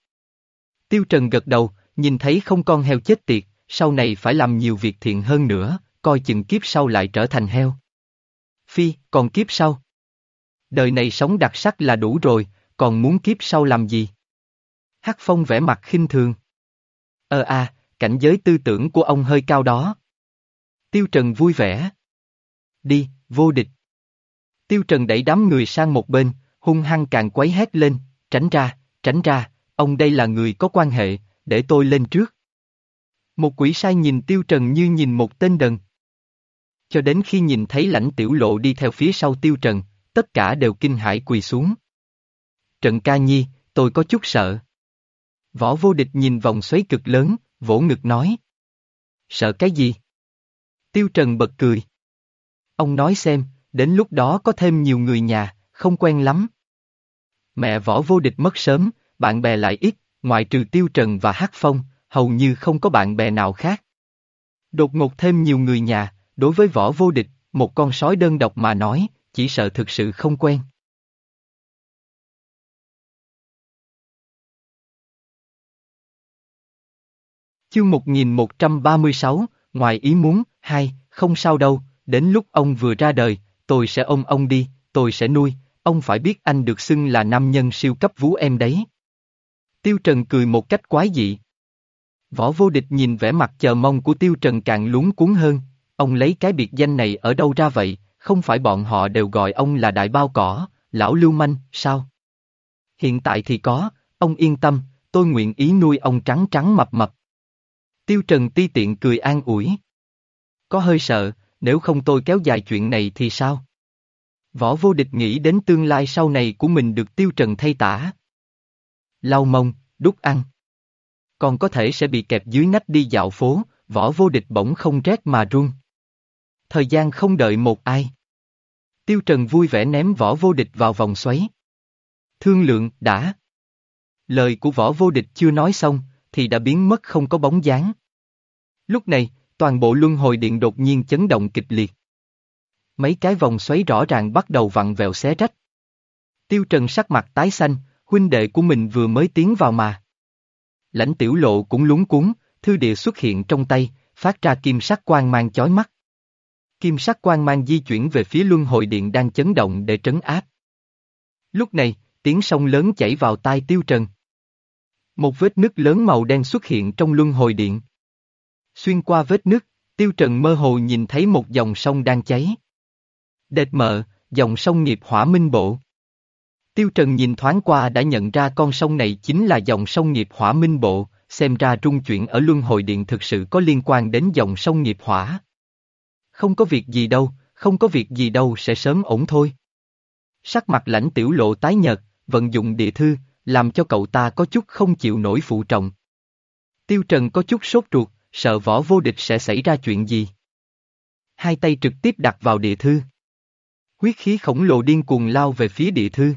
Tiêu Trần gật đầu, nhìn thấy không con heo chết tiệt, sau này phải làm nhiều việc thiện hơn nữa, coi chừng kiếp sau lại trở thành heo. Phi, còn kiếp sau? Đời này sống đặc sắc là đủ rồi, còn muốn kiếp sau làm gì? Hắc Phong vẽ mặt khinh thường. Ờ à, cảnh giới tư tưởng của ông hơi cao đó. Tiêu Trần vui vẻ. Đi, vô địch. Tiêu Trần đẩy đám người sang một bên, hung hăng càng quấy hét lên, tránh ra, tránh ra, ông đây là người có quan hệ, để tôi lên trước. Một quỷ sai nhìn Tiêu Trần như nhìn một tên đần. Cho đến khi nhìn thấy lãnh tiểu lộ đi theo phía sau Tiêu Trần, tất cả đều kinh hãi quỳ xuống. Trần ca nhi, tôi có chút sợ. Võ vô địch nhìn vòng xoáy cực lớn, vỗ ngực nói. Sợ cái gì? Tiêu Trần bật cười. Ông nói xem, đến lúc đó có thêm nhiều người nhà, không quen lắm. Mẹ võ vô địch mất sớm, bạn bè lại ít, ngoại trừ Tiêu Trần và Hát Phong, hầu như không có bạn bè nào khác. Đột ngột thêm nhiều người nhà, đối với võ vô địch, một con sói đơn độc mà nói, chỉ sợ thực sự không quen. Chương 1136, ngoài ý muốn, hai, không sao đâu, đến lúc ông vừa ra đời, tôi sẽ ôm ông đi, tôi sẽ nuôi, ông phải biết anh được xưng là nam nhân siêu cấp vú em đấy. Tiêu Trần cười một cách quái dị. Võ vô địch nhìn vẻ mặt chờ mong của Tiêu Trần càng lúng cuốn hơn, ông lấy cái biệt danh này ở đâu ra vậy, không phải bọn họ đều gọi ông là đại bao cỏ, lão lưu manh, sao? Hiện tại thì có, ông yên tâm, tôi nguyện ý nuôi ông trắng trắng mập mập. Tiêu Trần ti tiện cười an ủi. Có hơi sợ, nếu không tôi kéo dài chuyện này thì sao? Võ vô địch nghĩ đến tương lai sau này của mình được Tiêu Trần thay tả. Lau mông, đút ăn. Còn có thể sẽ bị kẹp dưới nách đi dạo phố, võ vô địch bỗng không rét mà run. Thời gian không đợi một ai. Tiêu Trần vui vẻ ném võ vô địch vào vòng xoáy. Thương lượng, đã. Lời của võ vô địch chưa nói xong, thì đã biến mất không có bóng dáng. Lúc này, toàn bộ luân hồi điện đột nhiên chấn động kịch liệt. Mấy cái vòng xoáy rõ ràng bắt đầu vặn vẹo xé rách. Tiêu Trần sắc mặt tái xanh, huynh đệ của mình vừa mới tiến vào mà. Lãnh tiểu lộ cũng lúng cuốn, thư địa xuất hiện trong tay, phát ra kim sắc quang mang chói mắt. Kim sắc quang mang di chuyển về phía luân hồi điện đang chấn động để trấn áp. Lúc này, tiếng sông lớn chảy vào tai tiêu trần. Một vết nứt lớn màu đen xuất hiện trong luân hồi điện. Xuyên qua vết nứt, tiêu trần mơ hồ nhìn thấy một dòng sông đang cháy. Đệt mờ, dòng sông nghiệp hỏa minh bộ. Tiêu Trần nhìn thoáng qua đã nhận ra con sông này chính là dòng sông nghiệp hỏa minh bộ, xem ra trung chuyển ở luân hồi điện thực sự có liên quan đến dòng sông nghiệp hỏa. Không có việc gì đâu, không có việc gì đâu sẽ sớm ổn thôi. Sắc mặt lãnh tiểu lộ tái nhợt, vận dụng địa thư, làm cho cậu ta có chút không chịu nổi phụ trọng. Tiêu Trần có chút sốt ruột, sợ võ vô địch sẽ xảy ra chuyện gì. Hai tay trực tiếp đặt vào địa thư. Huyết khí khổng lồ điên cuồng lao về phía địa thư.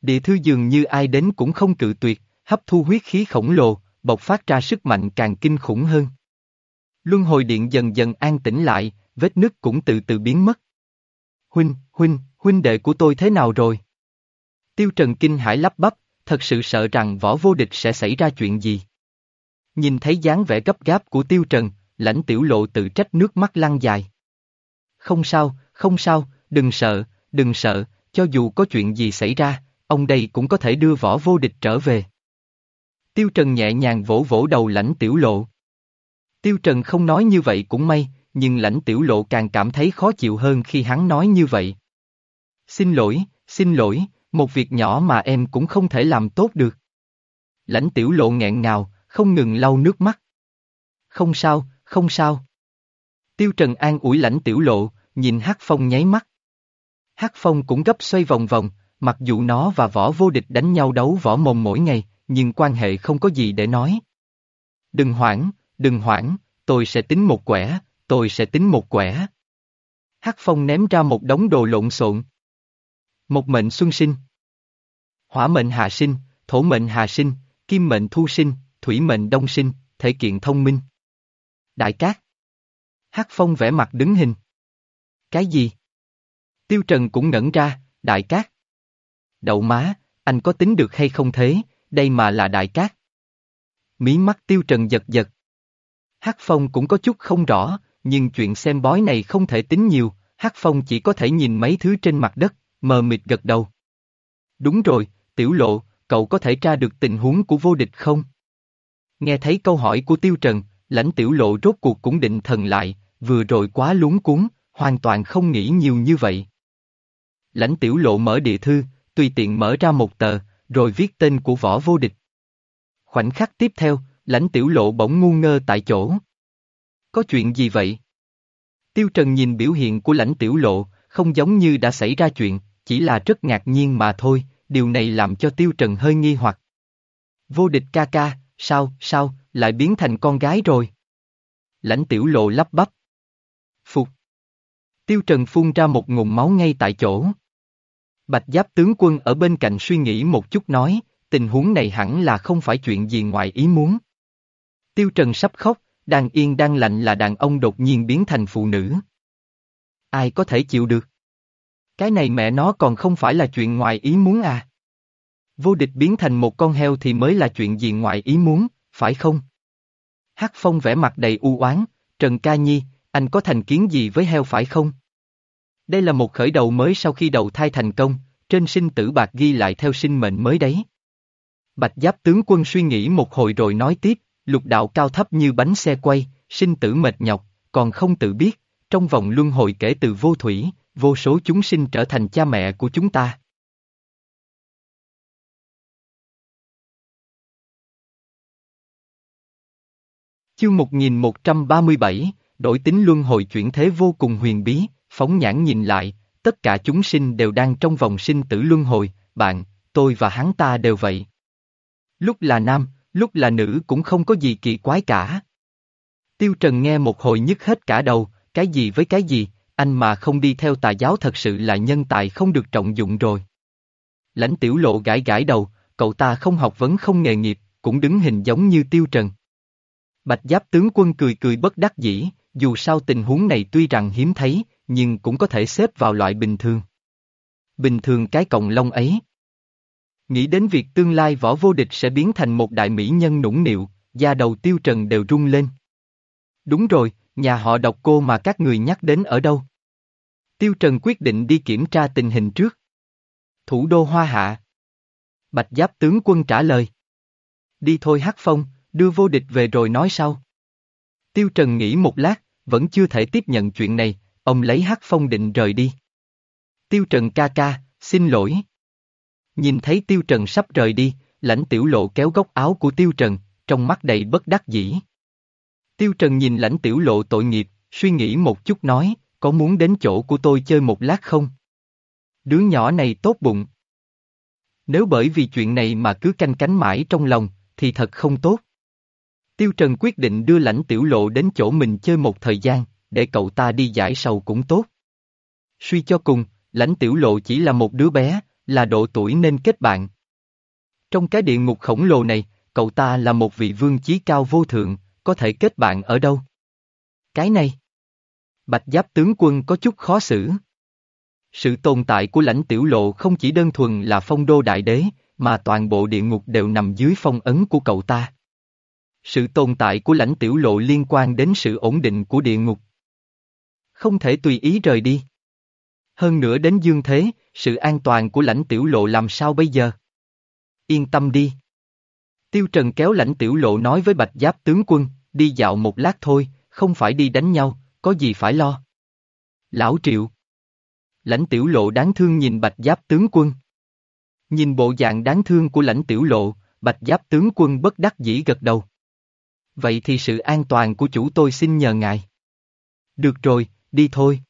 Địa thư dường như ai đến cũng không cự tuyệt, hấp thu huyết khí khổng lồ, bộc phát ra sức mạnh càng kinh khủng hơn. Luân hồi điện dần dần an tĩnh lại, vết nứt cũng từ từ biến mất. Huynh, huynh, huynh đệ của tôi thế nào rồi? Tiêu Trần kinh hải lắp bắp, thật sự sợ rằng võ vô địch sẽ xảy ra chuyện gì. Nhìn thấy dáng vẻ gấp gáp của Tiêu Trần, lãnh tiểu lộ tự trách nước mắt lăn dài. Không sao, không sao, đừng sợ, đừng sợ, cho dù có chuyện gì xảy ra, ông đây cũng có thể đưa võ vô địch trở về. Tiêu Trần nhẹ nhàng vỗ vỗ đầu lãnh tiểu lộ. Tiêu Trần không nói như vậy cũng may, nhưng lãnh tiểu lộ càng cảm thấy khó chịu hơn khi hắn nói như vậy. Xin lỗi, xin lỗi, một việc nhỏ mà em cũng không thể làm tốt được. Lãnh tiểu lộ nghẹn ngào, không ngừng lau nước mắt. Không sao, không sao. Tiêu Trần an ủi lãnh tiểu lộ, nhìn Hắc Phong nháy mắt. Hắc Phong cũng gấp xoay vòng vòng, mặc dù nó và võ vô địch đánh nhau đấu võ mồm mỗi ngày, nhưng quan hệ không có gì để nói. Đừng hoảng, đừng hoảng, tôi sẽ tính một quẻ, tôi sẽ tính một quẻ. Hắc Phong ném ra một đống đồ lộn xộn. Một mệnh xuân sinh. Hỏa mệnh hạ sinh, thổ mệnh hạ sinh, kim mệnh thu sinh, thủy mệnh đông sinh, thể kiện thông minh. Đại cát. Hắc Phong vẽ mặt đứng hình. Cái gì? Tiêu Trần cũng ngẩn ra, đại cát. Đậu má, anh có tính được hay không thế, đây mà là đại cát. Mí mắt Tiêu Trần giật giật. Hắc Phong cũng có chút không rõ, nhưng chuyện xem bói này không thể tính nhiều, Hắc Phong chỉ có thể nhìn mấy thứ trên mặt đất, mờ mịt gật đầu. Đúng rồi, tiểu lộ, cậu có thể tra được tình huống của vô địch không? Nghe thấy câu hỏi của Tiêu Trần, lãnh tiểu lộ rốt cuộc cũng định thần lại, vừa rồi quá lúng cuốn, hoàn toàn không nghĩ nhiều như vậy. Lãnh tiểu lộ mở địa thư, tùy tiện mở ra một tờ, rồi viết tên của võ vô địch. Khoảnh khắc tiếp theo, lãnh tiểu lộ bỗng ngu ngơ tại chỗ. Có chuyện gì vậy? Tiêu Trần nhìn biểu hiện của lãnh tiểu lộ, không giống như đã xảy ra chuyện, chỉ là rất ngạc nhiên mà thôi, điều này làm cho Tiêu Trần hơi nghi hoặc. Vô địch ca ca, sao, sao, lại biến thành con gái rồi? Lãnh tiểu lộ lắp bắp. Phục. Tiêu Trần phun ra một ngụm máu ngay tại chỗ. Bạch giáp tướng quân ở bên cạnh suy nghĩ một chút nói, tình huống này hẳn là không phải chuyện gì ngoài ý muốn. Tiêu Trần sắp khóc, đang yên đang lạnh là đàn ông đột nhiên biến thành phụ nữ. Ai có thể chịu được? Cái này mẹ nó còn không phải là chuyện ngoài ý muốn à? Vô địch biến thành một con heo thì mới là chuyện gì ngoài ý muốn, phải không? Hắc Phong vẽ mặt đầy u oán, Trần Ca Nhi, anh có thành kiến gì với heo phải không? Đây là một khởi đầu mới sau khi đầu thai thành công, trên sinh tử bạc ghi lại theo sinh mệnh mới đấy. Bạch giáp tướng quân suy nghĩ một hồi rồi nói tiếp, lục đạo cao thấp như bánh xe quay, sinh tử mệt nhọc, còn không tự biết, trong vòng luân hồi kể từ vô thủy, vô số chúng sinh trở thành cha mẹ của chúng ta. Chương 1137, đổi tính luân hồi chuyển thế vô cùng huyền bí, phóng nhãn nhìn lại, tất cả chúng sinh đều đang trong vòng sinh tử luân hồi, bạn, tôi và hắn ta đều vậy. Lúc là nam, lúc là nữ cũng không có gì kỳ quái cả. Tiêu Trần nghe một hồi nhức hết cả đầu, cái gì với cái gì, anh mà không đi theo tà giáo thật sự là nhân tài không được trọng dụng rồi. Lãnh tiểu lộ gãi gãi đầu, cậu ta không học vấn không nghề nghiệp, cũng đứng hình giống như Tiêu Trần. Bạch giáp tướng quân cười cười bất đắc dĩ, dù sao tình huống này tuy rằng hiếm thấy, nhưng cũng có thể xếp vào loại bình thường. Bình thường cái cộng lông ấy. Nghĩ đến việc tương lai võ vô địch sẽ biến thành một đại mỹ nhân nũng nịu, da đầu tiêu trần đều rung lên. Đúng rồi, nhà họ độc cô mà các người nhắc đến ở đâu? Tiêu Trần quyết định đi kiểm tra tình hình trước. Thủ đô Hoa Hạ. Bạch Giáp tướng quân trả lời. Đi thôi Hắc Phong, đưa vô địch về rồi nói sau. Tiêu Trần nghĩ một lát, vẫn chưa thể tiếp nhận chuyện này, ông lấy Hắc Phong định rời đi. Tiêu Trần ca ca, xin lỗi. Nhìn thấy Tiêu Trần sắp rời đi, lãnh tiểu lộ kéo góc áo của Tiêu Trần, trong mắt đầy bất đắc dĩ. Tiêu Trần nhìn lãnh tiểu lộ tội nghiệp, suy nghĩ một chút nói, có muốn đến chỗ của tôi chơi một lát không? Đứa nhỏ này tốt bụng. Nếu bởi vì chuyện này mà cứ canh cánh mãi trong lòng, thì thật không tốt. Tiêu Trần quyết định đưa lãnh tiểu lộ đến chỗ mình chơi một thời gian, để cậu ta đi giải sầu cũng tốt. Suy cho cùng, lãnh tiểu lộ chỉ là một đứa bé, là độ tuổi nên kết bạn. Trong cái địa ngục khổng lồ này, cậu ta là một vị vương chí cao vô thượng, có thể kết bạn ở đâu? Cái này. Bạch giáp tướng quân có chút khó xử. Sự tồn tại của lãnh tiểu lộ không chỉ đơn thuần là phong đô đại đế, mà toàn bộ địa ngục đều nằm dưới phong ấn của cậu ta. Sự tồn tại của lãnh tiểu lộ liên quan đến sự ổn định của địa ngục. Không thể tùy ý rời đi. Hơn nữa đến dương thế, sự an toàn của lãnh tiểu lộ làm sao bây giờ? Yên tâm đi. Tiêu Trần kéo lãnh tiểu lộ nói với bạch giáp tướng quân, đi dạo một lát thôi, không phải đi đánh nhau, có gì phải lo. Lão Triệu. Lãnh tiểu lộ đáng thương nhìn bạch giáp tướng quân. Nhìn bộ dạng đáng thương của lãnh tiểu lộ, bạch giáp tướng quân bất đắc dĩ gật đầu. Vậy thì sự an toàn của chủ tôi xin nhờ ngài. Được rồi, đi thôi.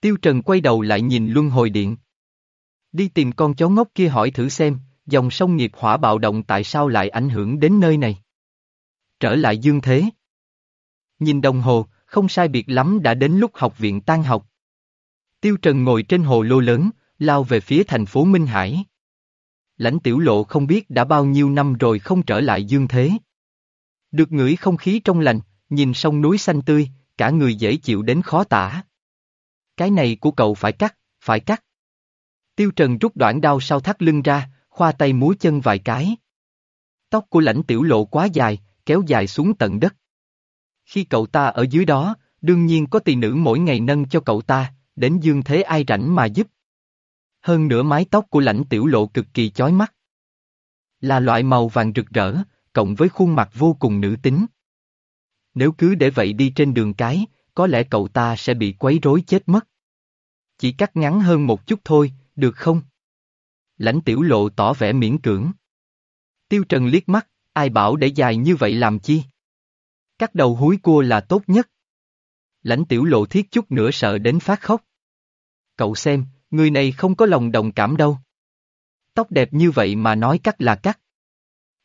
Tiêu Trần quay đầu lại nhìn luân hồi điện. Đi tìm con chó ngốc kia hỏi thử xem, dòng sông nghiệp hỏa bạo động tại sao lại ảnh hưởng đến nơi này. Trở lại dương thế. Nhìn đồng hồ, không sai biệt lắm đã đến lúc học viện tan học. Tiêu Trần ngồi trên hồ lô lớn, lao về phía thành phố Minh Hải. Lãnh tiểu lộ không biết đã bao nhiêu năm rồi không trở lại dương thế. Được ngửi không khí trong lành, nhìn sông núi xanh tươi, cả người dễ chịu đến khó tả. Cái này của cậu phải cắt, phải cắt. Tiêu Trần rút đoạn đao sau thắt lưng ra, khoa tay múa chân vài cái. Tóc của lãnh tiểu lộ quá dài, kéo dài xuống tận đất. Khi cậu ta ở dưới đó, đương nhiên có tỳ nữ mỗi ngày nâng cho cậu ta, đến dương thế ai rảnh mà giúp. Hơn nữa mái tóc của lãnh tiểu lộ cực kỳ chói mắt. Là loại màu vàng rực rỡ, cộng với khuôn mặt vô cùng nữ tính. Nếu cứ để vậy đi trên đường cái, có lẽ cậu ta sẽ bị quấy rối chết mất. Chỉ cắt ngắn hơn một chút thôi, được không? Lãnh tiểu lộ tỏ vẻ miễn cưỡng. Tiêu Trần liếc mắt, ai bảo để dài như vậy làm chi? Cắt đầu húi cua là tốt nhất. Lãnh tiểu lộ thiết chút nữa sợ đến phát khóc. Cậu xem, người này không có lòng đồng cảm đâu. Tóc đẹp như vậy mà nói cắt là cắt.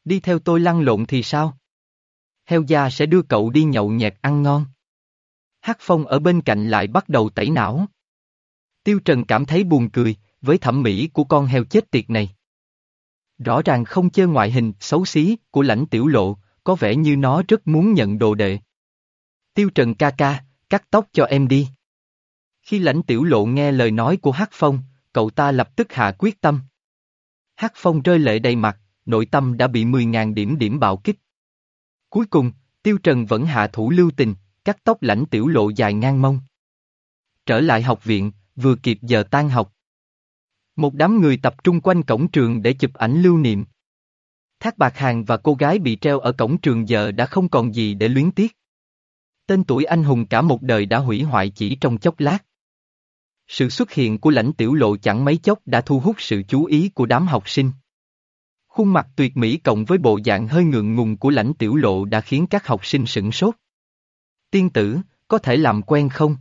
Đi theo tôi lăn lộn thì sao? Heo gia sẽ đưa cậu đi nhậu nhẹt ăn ngon. Hắc Phong ở bên cạnh lại bắt đầu tẩy não. Tiêu Trần cảm thấy buồn cười, với thẩm mỹ của con heo chết tiệt này. Rõ ràng không chơi ngoại hình xấu xí của lãnh tiểu lộ, có vẻ như nó rất muốn nhận đồ đệ. Tiêu Trần ca ca, cắt tóc cho em đi. Khi lãnh tiểu lộ nghe lời nói của Hắc Phong, cậu ta lập tức hạ quyết tâm. Hắc Phong rơi lệ đầy mặt, nội tâm đã bị 10.000 điểm điểm bạo kích. Cuối cùng, Tiêu Trần vẫn hạ thủ lưu tình, cắt tóc lãnh tiểu lộ dài ngang mông. Trở lại học viện, vừa kịp giờ tan học. Một đám người tập trung quanh cổng trường để chụp ảnh lưu niệm. Thác Bạc Hàng và cô gái bị treo ở cổng trường giờ đã không còn gì để luyến tiếc. Tên tuổi anh hùng cả một đời đã hủy hoại chỉ trong chốc lát. Sự xuất hiện của lãnh tiểu lộ chẳng mấy chốc đã thu hút sự chú ý của đám học sinh. Khuôn mặt tuyệt mỹ cộng với bộ dạng hơi ngượng ngùng của lãnh tiểu lộ đã khiến các học sinh sửng sốt. Tiên tử, có thể làm quen không?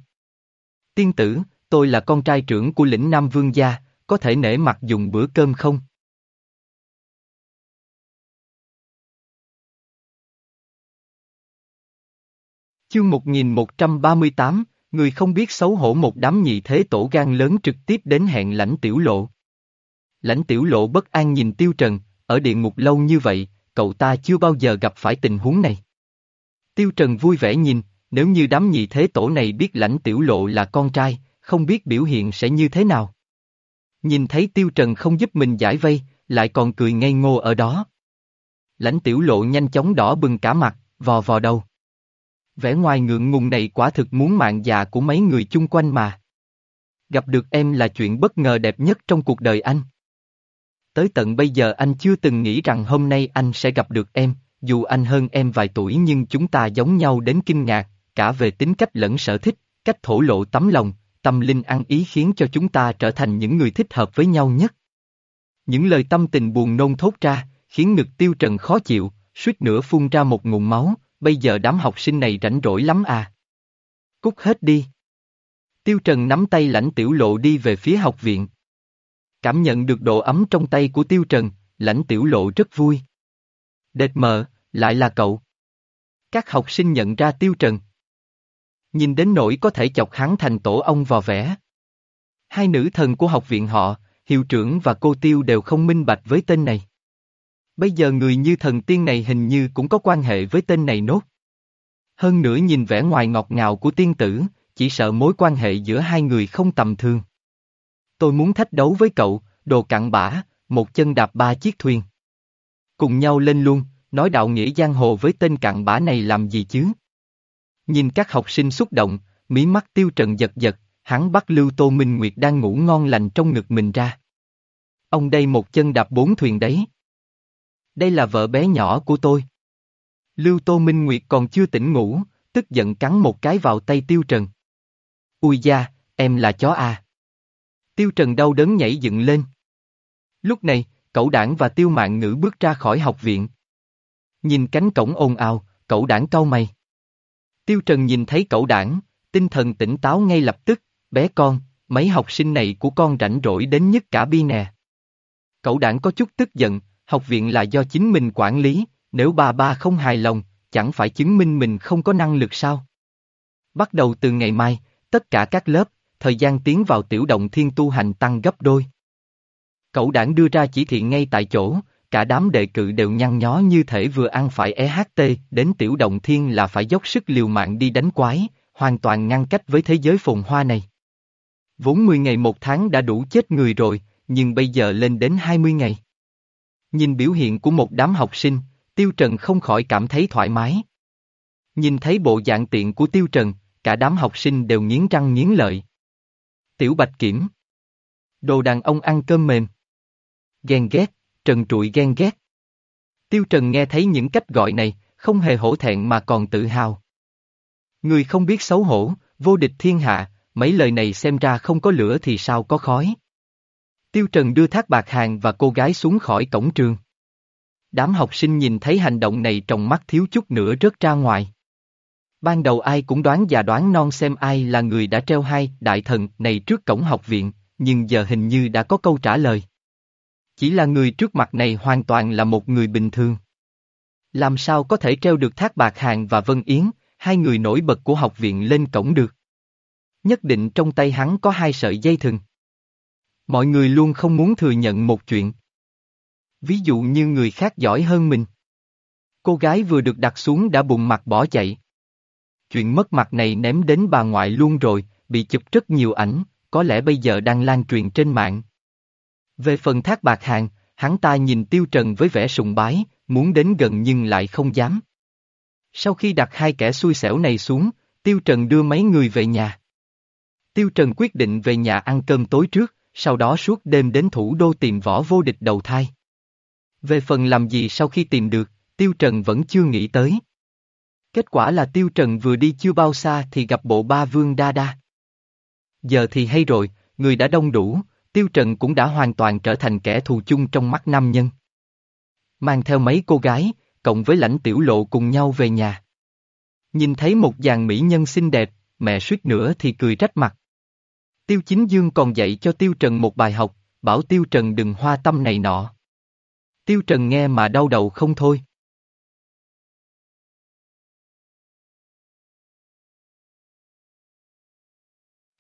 Tiên tử, tôi là con trai trưởng của lĩnh Nam Vương gia, có thể nể mặt dùng bữa cơm không? Chương 1138, người không biết xấu hổ một đám nhị thế tổ gan lớn trực tiếp đến hẹn lãnh tiểu lộ. Lãnh tiểu lộ bất an nhìn tiêu trần, ở địa ngục lâu như vậy, cậu ta chưa bao giờ gặp phải tình huống này. Tiêu trần vui vẻ nhìn, nếu như đám nhị thế tổ này biết lãnh tiểu lộ là con trai, không biết biểu hiện sẽ như thế nào. Nhìn thấy tiêu trần không giúp mình giải vây, lại còn cười ngây ngô ở đó. Lãnh tiểu lộ nhanh chóng đỏ bừng cả mặt, vò vò đầu. Vẻ ngoài ngượng ngùng này quả thực muốn mạng già của mấy người chung quanh mà. Gặp được em là chuyện bất ngờ đẹp nhất trong cuộc đời anh. Tới tận bây giờ anh chưa từng nghĩ rằng hôm nay anh sẽ gặp được em, dù anh hơn em vài tuổi nhưng chúng ta giống nhau đến kinh ngạc, cả về tính cách lẫn sở thích, cách thổ lộ tấm lòng, tâm linh ăn ý khiến cho chúng ta trở thành những người thích hợp với nhau nhất. Những lời tâm tình buồn nôn thốt ra, khiến ngực tiêu trần khó chịu, suýt nữa phun ra một nguồn máu, bây giờ đám học sinh này rảnh rỗi lắm à. Cút hết đi. Tiêu trần nắm tay lãnh tiểu lộ đi về phía học viện. Cảm nhận được độ ấm trong tay của tiêu trần, lãnh tiểu lộ rất vui. Đệt mờ, lại là cậu. Các học sinh nhận ra tiêu trần. Nhìn đến nỗi có thể chọc hắn thành tổ ông vò vẽ. Hai nữ thần của học viện họ, hiệu trưởng và cô tiêu đều không minh bạch với tên này. Bây giờ người như thần tiên này hình như cũng có quan hệ với tên này nốt. Hơn nữa nhìn vẻ ngoài ngọt ngào của tiên tử, chỉ sợ mối quan hệ giữa hai người không tầm thường. Tôi muốn thách đấu với cậu, đồ cặn bã, một chân đạp ba chiếc thuyền. Cùng nhau lên luôn, nói đạo nghĩa giang hồ với tên cặn bã này làm gì chứ? Nhìn các học sinh xúc động, mí mắt tiêu trần giật giật, hắn bắt Lưu Tô Minh Nguyệt đang ngủ ngon lành trong ngực mình ra. Ông đây một chân đạp bốn thuyền đấy. Đây là vợ bé nhỏ của tôi. Lưu Tô Minh Nguyệt còn chưa tỉnh ngủ, tức giận cắn một cái vào tay Tiêu Trần. Ui da, em là chó à. Tiêu Trần đau đớn nhảy dựng lên. Lúc này, cậu đảng và tiêu mạng ngữ bước ra khỏi học viện. Nhìn cánh cổng ồn ào, cậu đảng cau mày. Tiêu Trần nhìn thấy cậu đảng, tinh thần tỉnh táo ngay lập tức, bé con, mấy học sinh này của con rảnh rỗi đến nhất cả bi nè. Cậu đảng có chút tức giận, học viện là do chính mình quản lý, nếu bà ba không hài lòng, chẳng phải chứng minh mình không có năng lực sao? Bắt đầu từ ngày mai, tất cả các lớp, thời gian tiến vào tiểu động thiên tu hành tăng gấp đôi. Cậu đảng đưa ra chỉ thị ngay tại chỗ, cả đám đệ cự đều nhăn nhó như thể vừa ăn phải EHT, đến tiểu động thiên là phải dốc sức liều mạng đi đánh quái, hoàn toàn ngăn cách với thế giới phồn hoa này. Vốn 10 ngày một tháng đã đủ chết người rồi, nhưng bây giờ lên đến 20 ngày. Nhìn biểu hiện của một đám học sinh, Tiêu Trần không khỏi cảm thấy thoải mái. Nhìn thấy bộ dạng tiện của Tiêu Trần, cả đám học sinh đều nghiến răng nghiến lợi. Tiểu Bạch Kiểm Đồ đàn ông ăn cơm mềm. Ghen ghét, Trần trụi ghen ghét. Tiêu Trần nghe thấy những cách gọi này, không hề hổ thẹn mà còn tự hào. Người không biết xấu hổ, vô địch thiên hạ, mấy lời này xem ra không có lửa thì sao có khói. Tiêu Trần đưa thác bạc hàng và cô gái xuống khỏi cổng trường. Đám học sinh nhìn thấy hành động này trong mắt thiếu chút nữa rớt ra ngoài. Ban đầu ai cũng đoán và đoán non xem ai là người đã treo hai đại thần này trước cổng học viện, nhưng giờ hình như đã có câu trả lời. Chỉ là người trước mặt này hoàn toàn là một người bình thường. Làm sao có thể treo được Thác Bạc Hàng và Vân Yến, hai người nổi bật của học viện lên cổng được? Nhất định trong tay hắn có hai sợi dây thừng. Mọi người luôn không muốn thừa nhận một chuyện. Ví dụ như người khác giỏi hơn mình. Cô gái vừa được đặt xuống đã bùng mặt bỏ chạy. Chuyện mất mặt này ném đến bà ngoại luôn rồi, bị chụp rất nhiều ảnh, có lẽ bây giờ đang lan truyền trên mạng. Về phần thác bạc hàng, hắn ta nhìn Tiêu Trần với vẻ sùng bái, muốn đến gần nhưng lại không dám. Sau khi đặt hai kẻ xui xẻo này xuống, Tiêu Trần đưa mấy người về nhà. Tiêu Trần quyết định về nhà ăn cơm tối trước, sau đó suốt đêm đến thủ đô tìm võ vô địch đầu thai. Về phần làm gì sau khi tìm được, Tiêu Trần vẫn chưa nghĩ tới. Kết quả là Tiêu Trần vừa đi chưa bao xa thì gặp bộ ba vương đa đa. Giờ thì hay rồi, người đã đông đủ, Tiêu Trần cũng đã hoàn toàn trở thành kẻ thù chung trong mắt nam nhân. Mang theo mấy cô gái, cộng với lãnh tiểu lộ cùng nhau về nhà. Nhìn thấy một dàn mỹ nhân xinh đẹp, mẹ suýt nữa thì cười trách mặt. Tiêu Chính Dương còn dạy cho Tiêu Trần một bài học, bảo Tiêu Trần đừng hoa tâm này nọ. Tiêu Trần nghe mà đau đầu không thôi.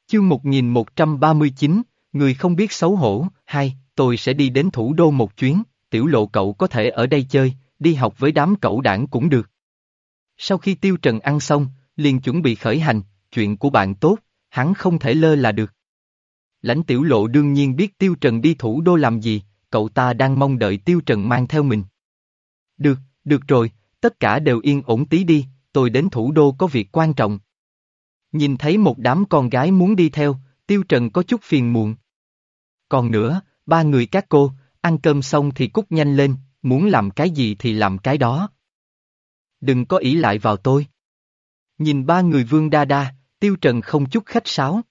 Chương 1139, người không biết xấu hổ, hai, tôi sẽ đi đến thủ đô một chuyến, tiểu lộ cậu có thể ở đây chơi, đi học với đám cậu đảng cũng được. Sau khi Tiêu Trần ăn xong, liền chuẩn bị khởi hành, chuyện của bạn tốt, hắn không thể lơ là được. Lãnh tiểu lộ đương nhiên biết Tiêu Trần đi thủ đô làm gì, cậu ta đang mong đợi Tiêu Trần mang theo mình. Được, được rồi, tất cả đều yên ổn tí đi, tôi đến thủ đô có việc quan trọng. Nhìn thấy một đám con gái muốn đi theo, Tiêu Trần có chút phiền muộn. Còn nữa, ba người các cô, ăn cơm xong thì cút nhanh lên, muốn làm cái gì thì làm cái đó. Đừng có ý lại vào tôi. Nhìn ba người vương đa đa, Tiêu Trần không chút khách sáo.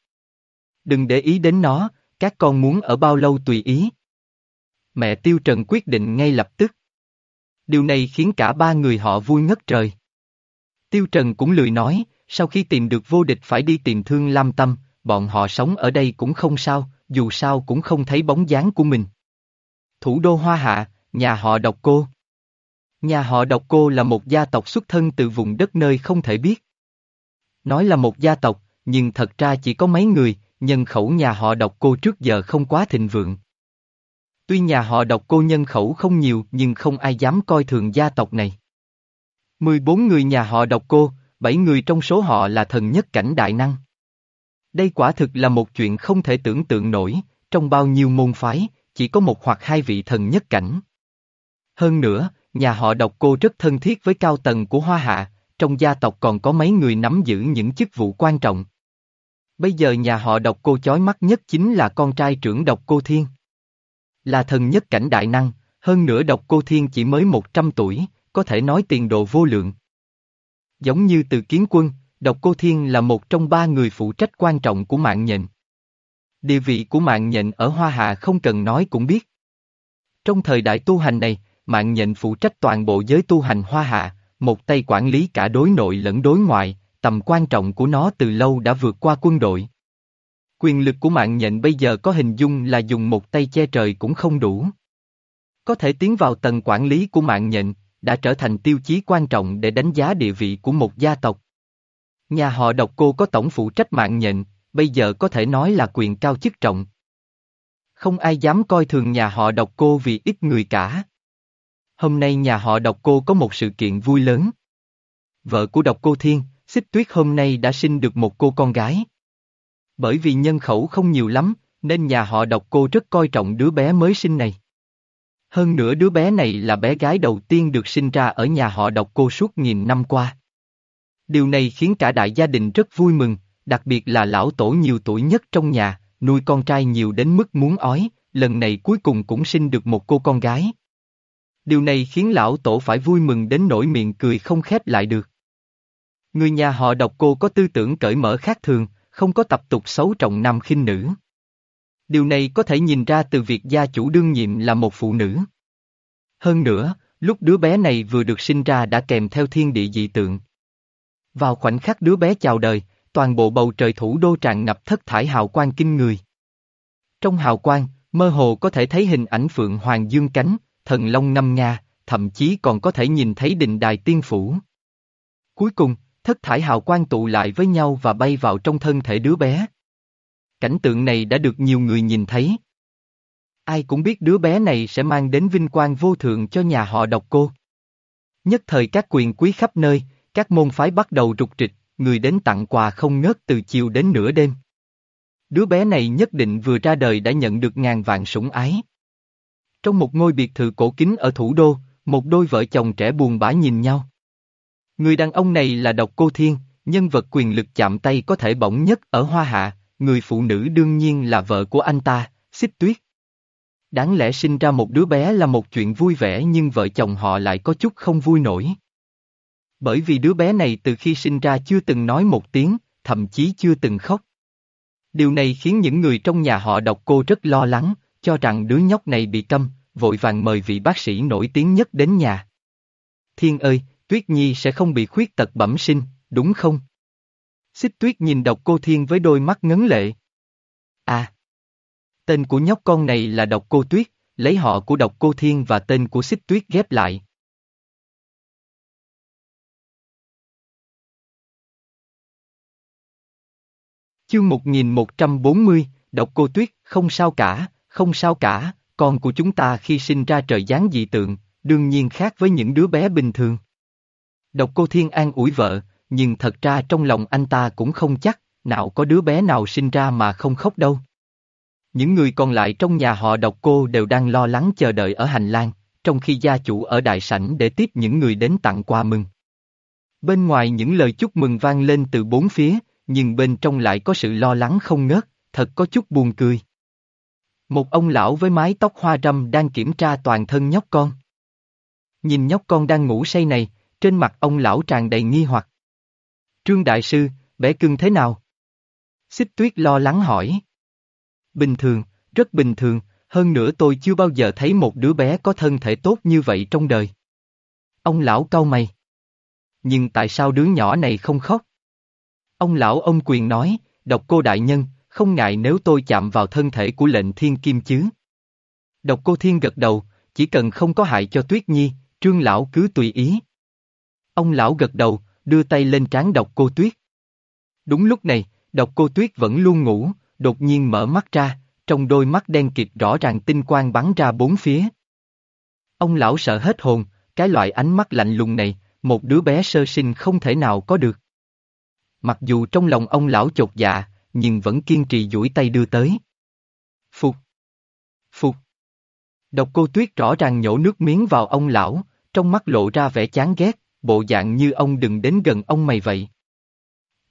Đừng để ý đến nó, các con muốn ở bao lâu tùy ý. Mẹ Tiêu Trần quyết định ngay lập tức. Điều này khiến cả ba người họ vui ngất trời. Tiêu Trần cũng lười nói, sau khi tìm được vô địch phải đi tìm thương Lam Tâm, bọn họ sống ở đây cũng không sao, dù sao cũng không thấy bóng dáng của mình. Thủ đô Hoa Hạ, nhà họ độc cô. Nhà họ độc cô là một gia tộc xuất thân từ vùng đất nơi không thể biết. Nói là một gia tộc, nhưng thật ra chỉ có mấy người, nhân khẩu nhà họ độc cô trước giờ không quá thịnh vượng. Tuy nhà họ độc cô nhân khẩu không nhiều nhưng không ai dám coi thường gia tộc này. 14 người nhà họ độc cô, 7 người trong số họ là thần nhất cảnh đại năng. Đây quả thực là một chuyện không thể tưởng tượng nổi, trong bao nhiêu môn phái, chỉ có một hoặc hai vị thần nhất cảnh. Hơn nữa, nhà họ độc cô rất thân thiết với cao tầng của Hoa Hạ, trong gia tộc còn có mấy người nắm giữ những chức vụ quan trọng. Bây giờ nhà họ độc cô chói mắt nhất chính là con trai trưởng độc cô Thiên. Là thần nhất cảnh đại năng, hơn nữa độc cô Thiên chỉ mới 100 tuổi, có thể nói tiền đồ vô lượng. Giống như từ kiến quân, độc cô Thiên là một trong ba người phụ trách quan trọng của mạng nhện. Địa vị của mạng nhện ở Hoa Hạ không cần nói cũng biết. Trong thời đại tu hành này, mạng nhện phụ trách toàn bộ giới tu hành hoa hạ, một tay quản lý cả đối nội lẫn đối ngoại, tầm quan trọng của nó từ lâu đã vượt qua quân đội. Quyền lực của mạng nhện bây giờ có hình dung là dùng một tay che trời cũng không đủ. Có thể tiến vào tầng quản lý của mạng nhện, đã trở thành tiêu chí quan trọng để đánh giá địa vị của một gia tộc. Nhà họ độc cô có tổng phụ trách mạng nhện, bây giờ có thể nói là quyền cao chức trọng. Không ai dám coi thường nhà họ độc cô vì ít người cả. Hôm nay nhà họ độc cô có một sự kiện vui lớn. Vợ của độc cô Thiên, Xích Tuyết hôm nay đã sinh được một cô con gái. Bởi vì nhân khẩu không nhiều lắm, nên nhà họ độc cô rất coi trọng đứa bé mới sinh này. Hơn nữa đứa bé này là bé gái đầu tiên được sinh ra ở nhà họ độc cô suốt nghìn năm qua. Điều này khiến cả đại gia đình rất vui mừng, đặc biệt là lão tổ nhiều tuổi nhất trong nhà, nuôi con trai nhiều đến mức muốn ói, lần này cuối cùng cũng sinh được một cô con gái. Điều này khiến lão tổ phải vui mừng đến nỗi miệng cười không khép lại được. Người nhà họ độc cô có tư tưởng cởi mở khác thường, không có tập tục xấu trọng nam khinh nữ. Điều này có thể nhìn ra từ việc gia chủ đương nhiệm là một phụ nữ. Hơn nữa, lúc đứa bé này vừa được sinh ra đã kèm theo thiên địa dị tượng. Vào khoảnh khắc đứa bé chào đời, toàn bộ bầu trời thủ đô tràn ngập thất thải hào quang kinh người. Trong hào quang, mơ hồ có thể thấy hình ảnh phượng hoàng dương cánh, thần long năm nga, thậm chí còn có thể nhìn thấy đình đài tiên phủ. Cuối cùng, thất thải hào quang tụ lại với nhau và bay vào trong thân thể đứa bé. Cảnh tượng này đã được nhiều người nhìn thấy. Ai cũng biết đứa bé này sẽ mang đến vinh quang vô thượng cho nhà họ độc cô. Nhất thời các quyền quý khắp nơi, các môn phái bắt đầu rục trịch, người đến tặng quà không ngớt từ chiều đến nửa đêm. Đứa bé này nhất định vừa ra đời đã nhận được ngàn vạn sủng ái. Trong một ngôi biệt thự cổ kính ở thủ đô, một đôi vợ chồng trẻ buồn bã nhìn nhau. Người đàn ông này là độc cô thiên, nhân vật quyền lực chạm tay có thể bỏng nhất ở Hoa Hạ, người phụ nữ đương nhiên là vợ của anh ta, xích tuyết. Đáng lẽ sinh ra một đứa bé là một chuyện vui vẻ nhưng vợ chồng họ lại có chút không vui nổi. Bởi vì đứa bé này từ khi sinh ra chưa từng nói một tiếng, thậm chí chưa từng khóc. Điều này khiến những người trong nhà họ độc cô rất lo lắng, cho rằng đứa nhóc này bị câm, vội vàng mời vị bác sĩ nổi tiếng nhất đến nhà. Thiên ơi, Tuyết Nhi sẽ không bị khuyết tật bẩm sinh, đúng không? Xích Tuyết nhìn độc cô Thiên với đôi mắt ngấn lệ. À! Tên của nhóc con này là độc cô Tuyết, lấy họ của độc cô Thiên và tên của Xích Tuyết ghép lại. Chương 1140, Độc Cô Tuyết, không sao cả, không sao cả, con của chúng ta khi sinh ra trời dáng dị tượng, đương nhiên khác với những đứa bé bình thường. Độc Cô Thiên an ủi vợ, nhưng thật ra trong lòng anh ta cũng không chắc, nào có đứa bé nào sinh ra mà không khóc đâu. Những người còn lại trong nhà họ độc cô đều đang lo lắng chờ đợi ở hành lang, trong khi gia chủ ở đại sảnh để tiếp những người đến tặng quà mừng. Bên ngoài những lời chúc mừng vang lên từ bốn phía, nhưng bên trong lại có sự lo lắng không ngớt, thật có chút buồn cười. Một ông lão với mái tóc hoa râm đang kiểm tra toàn thân nhóc con. Nhìn nhóc con đang ngủ say này, trên mặt ông lão tràn đầy nghi hoặc. Trương Đại Sư, bé cưng thế nào? Xích tuyết lo lắng hỏi. Bình thường, rất bình thường, hơn nữa tôi chưa bao giờ thấy một đứa bé có thân thể tốt như vậy trong đời. Ông lão cau mày. Nhưng tại sao đứa nhỏ này không khóc? Ông lão ông quyền nói, độc cô đại nhân, không ngại nếu tôi chạm vào thân thể của lệnh thiên kim chứ. Độc cô thiên gật đầu, chỉ cần không có hại cho tuyết nhi, trương lão cứ tùy ý. Ông lão gật đầu, đưa tay lên trán độc cô tuyết. Đúng lúc này, độc cô tuyết vẫn luôn ngủ, đột nhiên mở mắt ra, trong đôi mắt đen kịt rõ ràng tinh quang bắn ra bốn phía. Ông lão sợ hết hồn, cái loại ánh mắt lạnh lùng này, một đứa bé sơ sinh không thể nào có được. Mặc dù trong lòng ông lão chột dạ, nhưng vẫn kiên trì duỗi tay đưa tới. Phục. Phục. Độc cô tuyết rõ ràng nhổ nước miếng vào ông lão, trong mắt lộ ra vẻ chán ghét, bộ dạng như ông đừng đến gần ông mày vậy.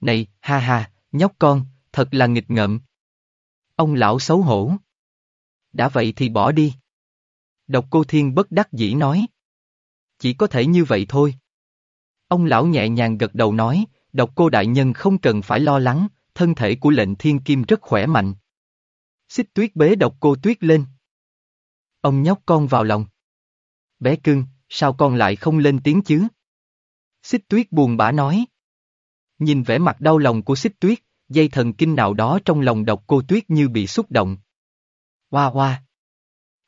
Này, ha ha, nhóc con, thật là nghịch ngợm. Ông lão xấu hổ. Đã vậy thì bỏ đi. Độc cô thiên bất đắc dĩ nói. Chỉ có thể như vậy thôi. Ông lão nhẹ nhàng gật đầu nói, độc cô đại nhân không cần phải lo lắng, thân thể của lệnh thiên kim rất khỏe mạnh. Xích tuyết bế độc cô tuyết lên. Ông nhóc con vào lòng. Bé cưng, sao con lại không lên tiếng chứ? Xích tuyết buồn bã nói. Nhìn vẻ mặt đau lòng của xích tuyết, dây thần kinh nào đó trong lòng độc cô tuyết như bị xúc động. Hoa hoa.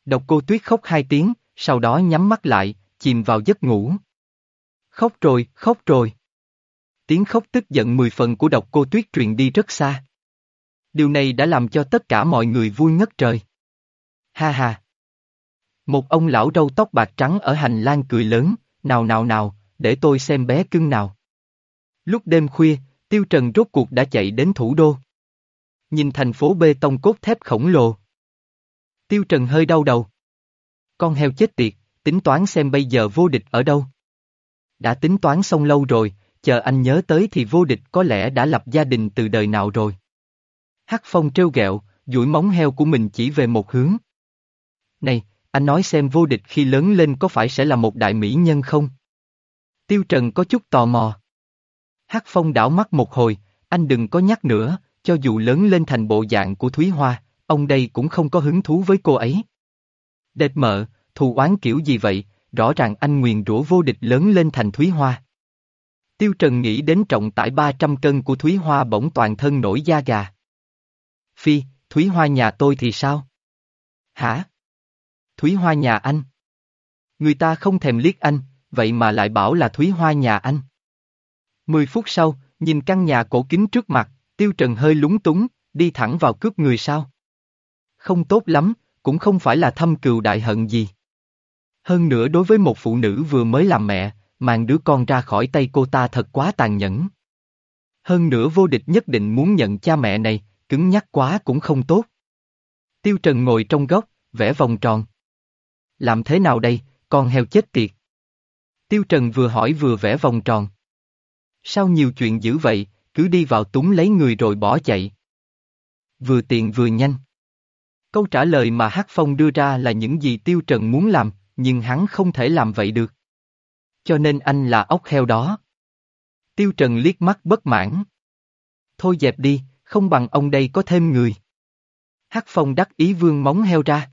Độc cô tuyết khóc hai tiếng, sau đó nhắm mắt lại, chìm vào giấc ngủ. Khóc rồi, khóc rồi. Tiếng khóc tức giận mười phần của độc cô tuyết truyền đi rất xa. Điều này đã làm cho tất cả mọi người vui ngất trời. Ha ha. Một ông lão râu tóc bạc trắng ở hành lang cười lớn, nào nào nào, để tôi xem bé cưng nào. Lúc đêm khuya, Tiêu Trần rốt cuộc đã chạy đến thủ đô. Nhìn thành phố bê tông cốt thép khổng lồ. Tiêu Trần hơi đau đầu. Con heo chết tiệt, tính toán xem bây giờ vô địch ở đâu. Đã tính toán xong lâu rồi, chờ anh nhớ tới thì vô địch có lẽ đã lập gia đình từ đời nào rồi. Hắc Phong trêu ghẹo, duỗi móng heo của mình chỉ về một hướng. Này, anh nói xem vô địch khi lớn lên có phải sẽ là một đại mỹ nhân không? Tiêu Trần có chút tò mò. Hắc Phong đảo mắt một hồi, anh đừng có nhắc nữa, cho dù lớn lên thành bộ dạng của Thúy Hoa, ông đây cũng không có hứng thú với cô ấy. Đệt mợ, thù oán kiểu gì vậy, rõ ràng anh nguyền rủa vô địch lớn lên thành Thúy Hoa. Tiêu Trần nghĩ đến trọng tải 300 cân của Thúy Hoa bỗng toàn thân nổi da gà. Phi, Thúy Hoa nhà tôi thì sao? Hả? Thúy Hoa nhà anh? Người ta không thèm liếc anh, vậy mà lại bảo là Thúy Hoa nhà anh. Mười phút sau, nhìn căn nhà cổ kính trước mặt, Tiêu Trần hơi lúng túng, đi thẳng vào cướp người sao. Không tốt lắm, cũng không phải là thâm cừu đại hận gì. Hơn nữa đối với một phụ nữ vừa mới làm mẹ, mang đứa con ra khỏi tay cô ta thật quá tàn nhẫn. Hơn nữa vô địch nhất định muốn nhận cha mẹ này, cứng nhắc quá cũng không tốt. Tiêu Trần ngồi trong góc, vẽ vòng tròn. Làm thế nào đây, con heo chết tiệt. Tiêu Trần vừa hỏi vừa vẽ vòng tròn. Sao nhiều chuyện dữ vậy, cứ đi vào túng lấy người rồi bỏ chạy. Vừa tiện vừa nhanh. Câu trả lời mà Hắc Phong đưa ra là những gì Tiêu Trần muốn làm, nhưng hắn không thể làm vậy được. Cho nên anh là ốc heo đó. Tiêu Trần liếc mắt bất mãn. Thôi dẹp đi, không bằng ông đây có thêm người. Hắc Phong đắc ý vương móng heo ra.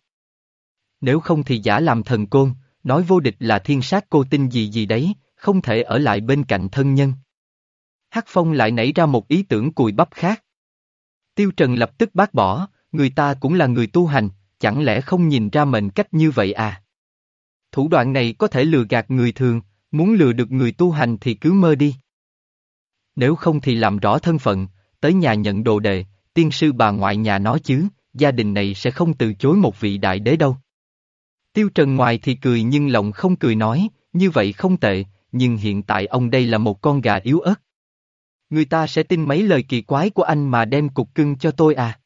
Nếu không thì giả làm thần côn, nói vô địch là thiên sát cô tinh gì gì đấy, không thể ở lại bên cạnh thân nhân. Hắc Phong lại nảy ra một ý tưởng cùi bắp khác. Tiêu Trần lập tức bác bỏ, người ta cũng là người tu hành, chẳng lẽ không nhìn ra mệnh cách như vậy à? Thủ đoạn này có thể lừa gạt người thường, muốn lừa được người tu hành thì cứ mơ đi. Nếu không thì làm rõ thân phận, tới nhà nhận đồ đề, tiên sư bà ngoại nhà nó chứ, gia đình này sẽ không từ chối một vị đại đế đâu. Tiêu Trần ngoài thì cười nhưng lòng không cười nói, như vậy không tệ, nhưng hiện tại ông đây là một con gà yếu ớt. Người ta sẽ tin mấy lời kỳ quái của anh mà đem cục cưng cho tôi à?